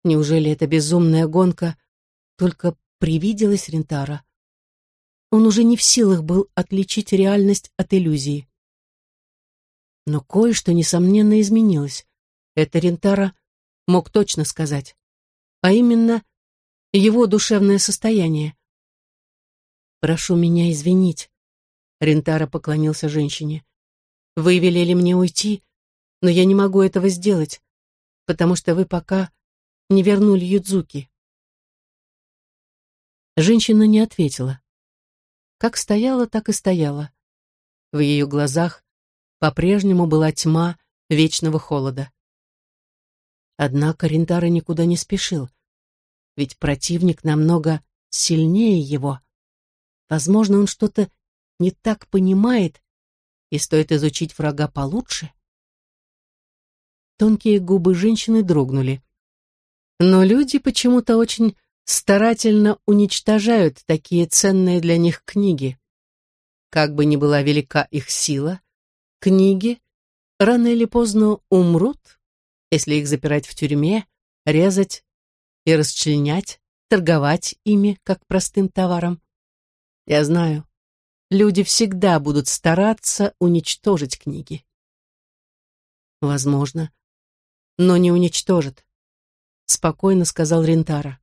Неужели эта безумная гонка только привиделась Рентара? Он уже не в силах был отличить реальность от иллюзии. Но кое-что, несомненно, изменилось. Это Рентара мог точно сказать. А именно, его душевное состояние. «Прошу меня извинить», — Рентара поклонился женщине. «Вы велели мне уйти, но я не могу этого сделать, потому что вы пока не вернули Юдзуки». Женщина не ответила. Как стояла, так и стояла. В ее глазах по-прежнему была тьма вечного холода. Однако Рентара никуда не спешил, ведь противник намного сильнее его. Возможно, он что-то не так понимает, и стоит изучить врага получше. Тонкие губы женщины дрогнули. Но люди почему-то очень старательно уничтожают такие ценные для них книги. Как бы ни была велика их сила, книги рано или поздно умрут если их запирать в тюрьме, резать и расчленять, торговать ими, как простым товаром. Я знаю, люди всегда будут стараться уничтожить книги. Возможно, но не уничтожат, спокойно сказал Рентара.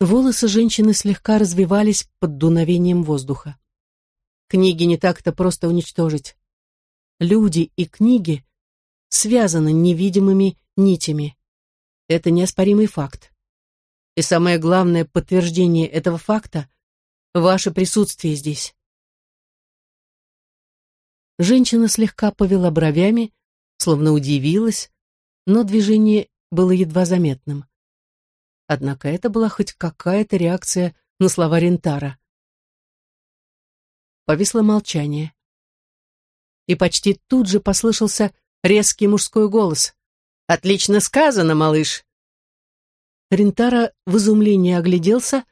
Волосы женщины слегка развивались под дуновением воздуха. Книги не так-то просто уничтожить. Люди и книги связаны невидимыми нитями. Это неоспоримый факт. И самое главное подтверждение этого факта — ваше присутствие здесь. Женщина слегка повела бровями, словно удивилась, но движение было едва заметным. Однако это была хоть какая-то реакция на слова Рентара. Повисло молчание. И почти тут же послышался резкий мужской голос. «Отлично сказано, малыш!» Рентара в изумлении огляделся,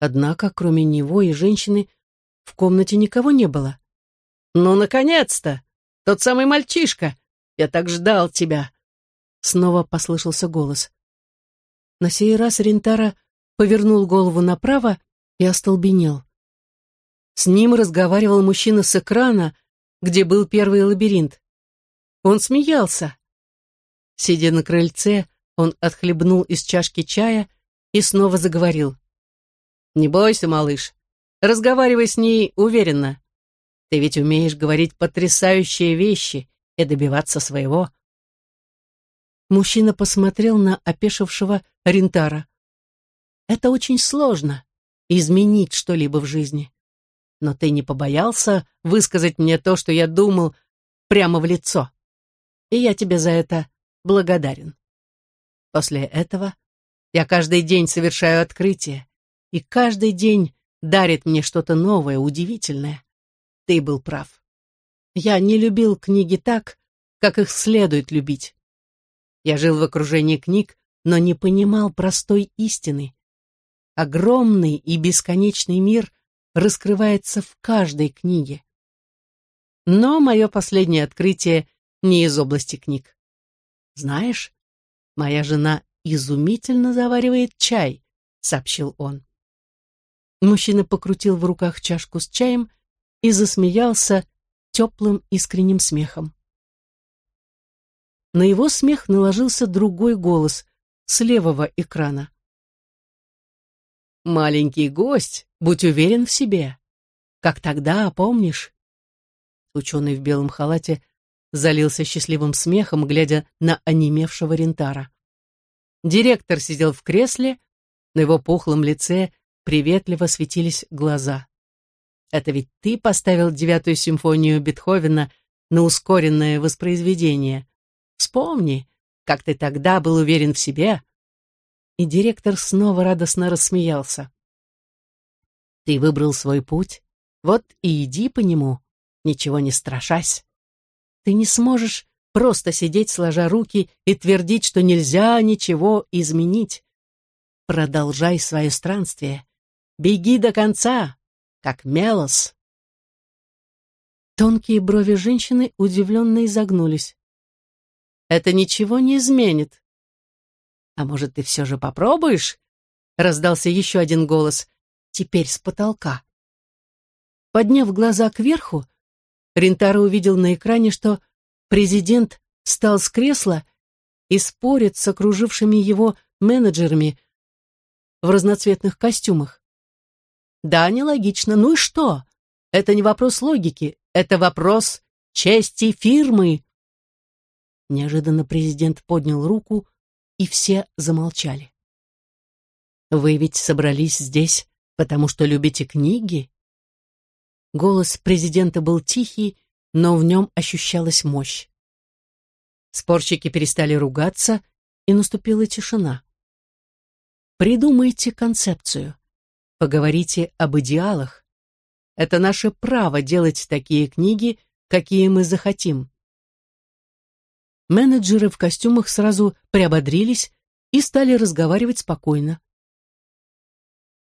однако кроме него и женщины в комнате никого не было. «Ну, наконец-то! Тот самый мальчишка! Я так ждал тебя!» Снова послышался голос. На сей раз Рентара повернул голову направо и остолбенел. С ним разговаривал мужчина с экрана, где был первый лабиринт. Он смеялся. Сидя на крыльце, он отхлебнул из чашки чая и снова заговорил. «Не бойся, малыш. Разговаривай с ней уверенно. Ты ведь умеешь говорить потрясающие вещи и добиваться своего». Мужчина посмотрел на опешившего Рентара. «Это очень сложно — изменить что-либо в жизни. Но ты не побоялся высказать мне то, что я думал, прямо в лицо?» и я тебе за это благодарен. После этого я каждый день совершаю открытие, и каждый день дарит мне что-то новое, удивительное. Ты был прав. Я не любил книги так, как их следует любить. Я жил в окружении книг, но не понимал простой истины. Огромный и бесконечный мир раскрывается в каждой книге. Но мое последнее открытие не из области книг. Знаешь, моя жена изумительно заваривает чай, сообщил он. Мужчина покрутил в руках чашку с чаем и засмеялся теплым искренним смехом. На его смех наложился другой голос с левого экрана. «Маленький гость, будь уверен в себе. Как тогда, помнишь?» Ученый в белом халате залился счастливым смехом, глядя на онемевшего рентара. Директор сидел в кресле, на его пухлом лице приветливо светились глаза. «Это ведь ты поставил девятую симфонию Бетховена на ускоренное воспроизведение. Вспомни, как ты тогда был уверен в себе». И директор снова радостно рассмеялся. «Ты выбрал свой путь, вот и иди по нему, ничего не страшась. Ты не сможешь просто сидеть сложа руки и твердить, что нельзя ничего изменить. Продолжай свое странствие. Беги до конца, как Мелос. Тонкие брови женщины удивленно изогнулись это ничего не изменит. А может, ты все же попробуешь? Раздался еще один голос, теперь с потолка. Подняв глаза кверху, Рентаро увидел на экране, что президент встал с кресла и спорит с окружившими его менеджерами в разноцветных костюмах. Да, нелогично. Ну и что? Это не вопрос логики, это вопрос чести фирмы. Неожиданно президент поднял руку, и все замолчали. «Вы ведь собрались здесь, потому что любите книги?» Голос президента был тихий, но в нем ощущалась мощь. Спорщики перестали ругаться, и наступила тишина. Придумайте концепцию. Поговорите об идеалах. Это наше право делать такие книги, какие мы захотим. Менеджеры в костюмах сразу приободрились и стали разговаривать спокойно.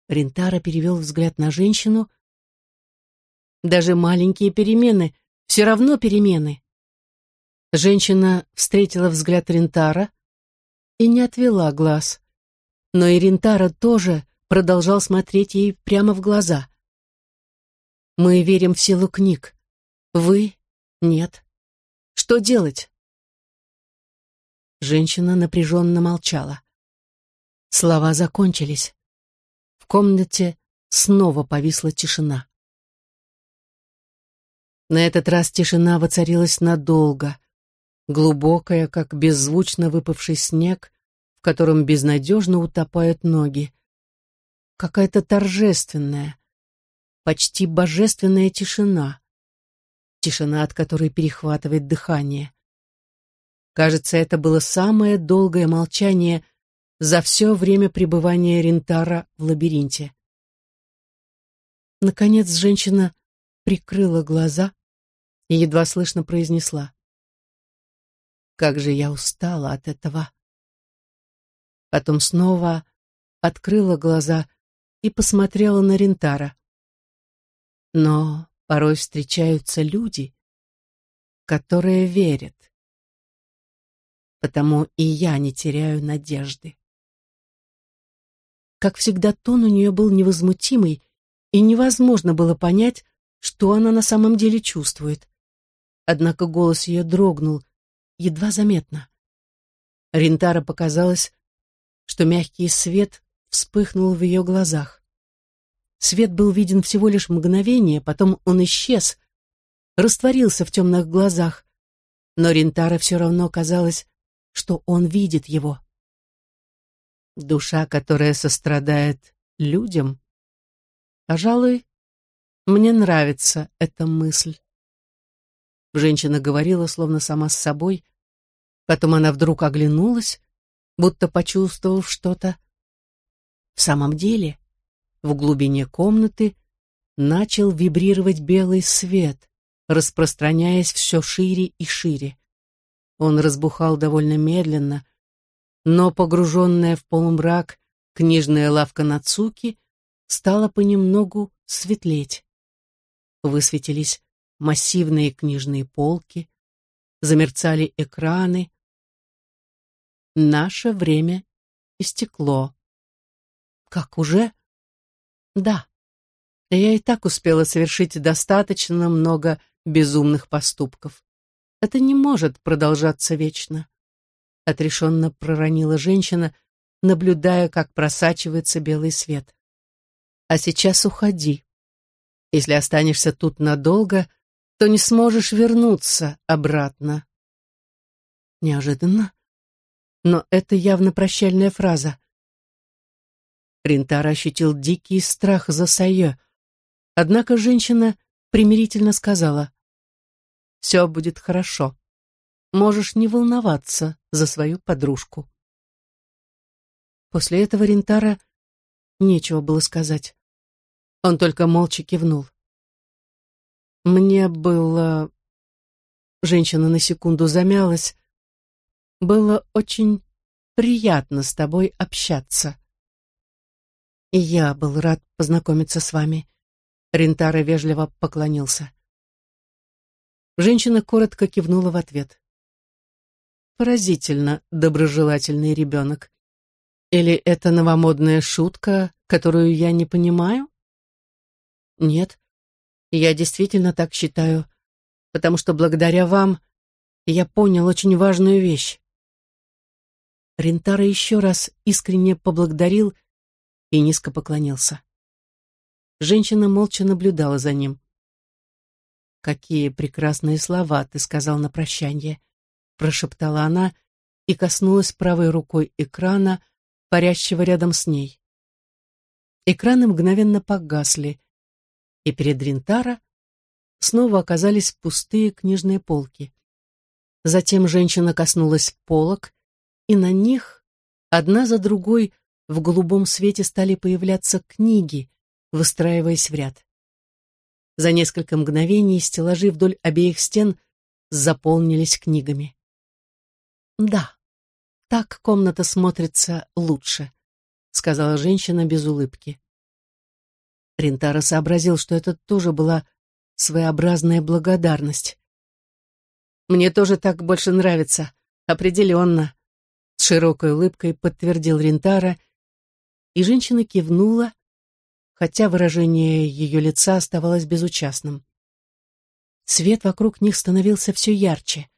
Рентара перевел взгляд на женщину. Даже маленькие перемены все равно перемены. Женщина встретила взгляд Рентара и не отвела глаз. Но и Рентара тоже продолжал смотреть ей прямо в глаза. «Мы верим в силу книг. Вы — нет. Что делать?» Женщина напряженно молчала. Слова закончились. Комнате снова повисла тишина. На этот раз тишина воцарилась надолго, глубокая, как беззвучно выпавший снег, в котором безнадежно утопают ноги. Какая-то торжественная, почти божественная тишина. Тишина, от которой перехватывает дыхание. Кажется, это было самое долгое молчание за все время пребывания Рентара в лабиринте. Наконец женщина прикрыла глаза и едва слышно произнесла. «Как же я устала от этого!» Потом снова открыла глаза и посмотрела на Рентара. Но порой встречаются люди, которые верят потому и я не теряю надежды. Как всегда, тон у нее был невозмутимый, и невозможно было понять, что она на самом деле чувствует. Однако голос ее дрогнул, едва заметно. Рентара показалось, что мягкий свет вспыхнул в ее глазах. Свет был виден всего лишь мгновение, потом он исчез, растворился в темных глазах, но Рентара все равно казалось, что он видит его. Душа, которая сострадает людям. Пожалуй, мне нравится эта мысль. Женщина говорила, словно сама с собой. Потом она вдруг оглянулась, будто почувствовав что-то. В самом деле, в глубине комнаты начал вибрировать белый свет, распространяясь все шире и шире. Он разбухал довольно медленно, но погруженная в полумрак книжная лавка Нацуки стала понемногу светлеть. Высветились массивные книжные полки, замерцали экраны. Наше время истекло. Как уже? Да. Я и так успела совершить достаточно много безумных поступков. Это не может продолжаться вечно. Отрешенно проронила женщина, наблюдая, как просачивается белый свет. А сейчас уходи. Если останешься тут надолго, то не сможешь вернуться обратно. Неожиданно, но это явно прощальная фраза. Ринтара ощутил дикий страх за Сайо, однако женщина примирительно сказала, «Все будет хорошо. Можешь не волноваться за свою подружку». После этого Ринтара нечего было сказать. Он только молча кивнул. Мне было... Женщина на секунду замялась. Было очень приятно с тобой общаться. И я был рад познакомиться с вами. Рентара вежливо поклонился. Женщина коротко кивнула в ответ. Поразительно доброжелательный ребенок. Или это новомодная шутка, которую я не понимаю? Нет, я действительно так считаю, потому что благодаря вам я понял очень важную вещь. Рентара еще раз искренне поблагодарил и низко поклонился. Женщина молча наблюдала за ним. «Какие прекрасные слова ты сказал на прощание!» Прошептала она и коснулась правой рукой экрана, парящего рядом с ней. Экраны мгновенно погасли, и перед Ринтара снова оказались пустые книжные полки. Затем женщина коснулась полок, и на них одна за другой в голубом свете стали появляться книги, выстраиваясь в ряд. За несколько мгновений стеллажи вдоль обеих стен заполнились книгами. «Да, так комната смотрится лучше», — сказала женщина без улыбки. Рентаро сообразил, что это тоже была своеобразная благодарность. «Мне тоже так больше нравится, определенно», — с широкой улыбкой подтвердил Рентара, и женщина кивнула, хотя выражение ее лица оставалось безучастным. Свет вокруг них становился все ярче.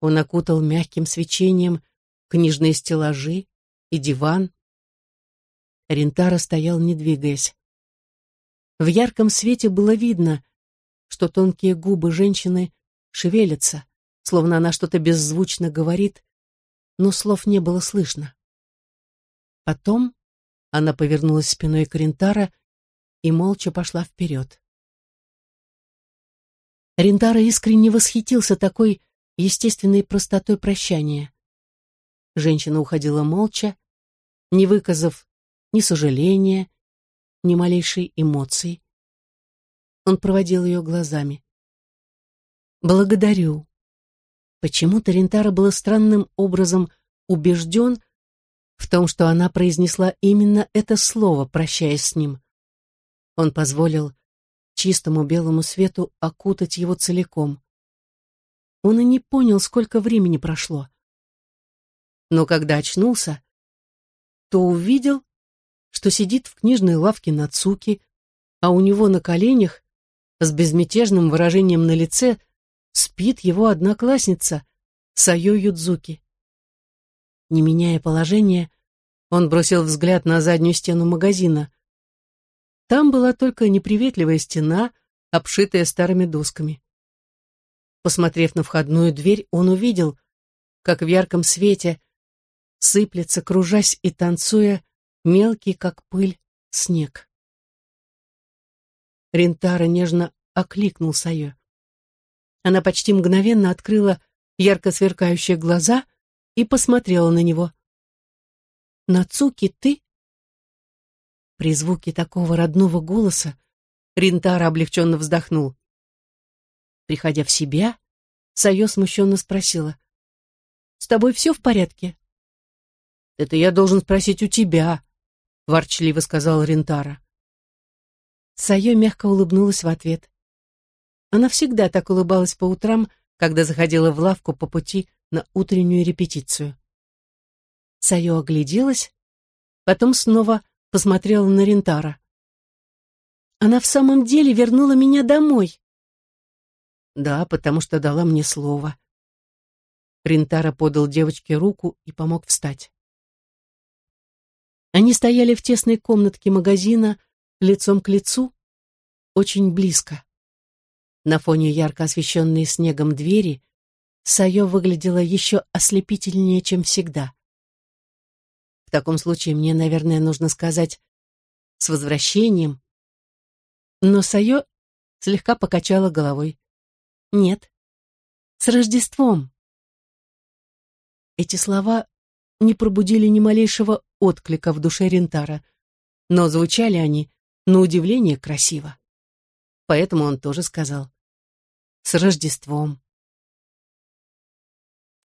Он окутал мягким свечением книжные стеллажи и диван. Рентара стоял, не двигаясь. В ярком свете было видно, что тонкие губы женщины шевелятся, словно она что-то беззвучно говорит, но слов не было слышно. Потом она повернулась спиной к Рентара и молча пошла вперед. Рентара искренне восхитился такой естественной простотой прощания. Женщина уходила молча, не выказав ни сожаления, ни малейшей эмоции. Он проводил ее глазами. «Благодарю». Почему-то Рентара был странным образом убежден в том, что она произнесла именно это слово, прощаясь с ним. Он позволил чистому белому свету окутать его целиком. Он и не понял, сколько времени прошло. Но когда очнулся, то увидел, что сидит в книжной лавке Нацуки, а у него на коленях с безмятежным выражением на лице спит его одноклассница Сайо Юдзуки. Не меняя положение, он бросил взгляд на заднюю стену магазина. Там была только неприветливая стена, обшитая старыми досками. Посмотрев на входную дверь, он увидел, как в ярком свете сыплется, кружась и танцуя, мелкий, как пыль, снег. Рентара нежно окликнул Сайо. Она почти мгновенно открыла ярко сверкающие глаза и посмотрела на него. «Нацуки, ты?» При звуке такого родного голоса Ринтара облегченно вздохнул. Приходя в себя, Сайо смущенно спросила. «С тобой все в порядке?» «Это я должен спросить у тебя», — ворчливо сказал Ринтара. Сайо мягко улыбнулась в ответ. Она всегда так улыбалась по утрам, когда заходила в лавку по пути на утреннюю репетицию. Сайо огляделась, потом снова посмотрела на Рентара. «Она в самом деле вернула меня домой». «Да, потому что дала мне слово». Рентара подал девочке руку и помог встать. Они стояли в тесной комнатке магазина, лицом к лицу, очень близко. На фоне ярко освещенной снегом двери Сайо выглядела еще ослепительнее, чем всегда. В таком случае мне, наверное, нужно сказать «с возвращением». Но Сайо слегка покачала головой. «Нет, с Рождеством». Эти слова не пробудили ни малейшего отклика в душе Рентара, но звучали они, на удивление, красиво. Поэтому он тоже сказал «С Рождеством».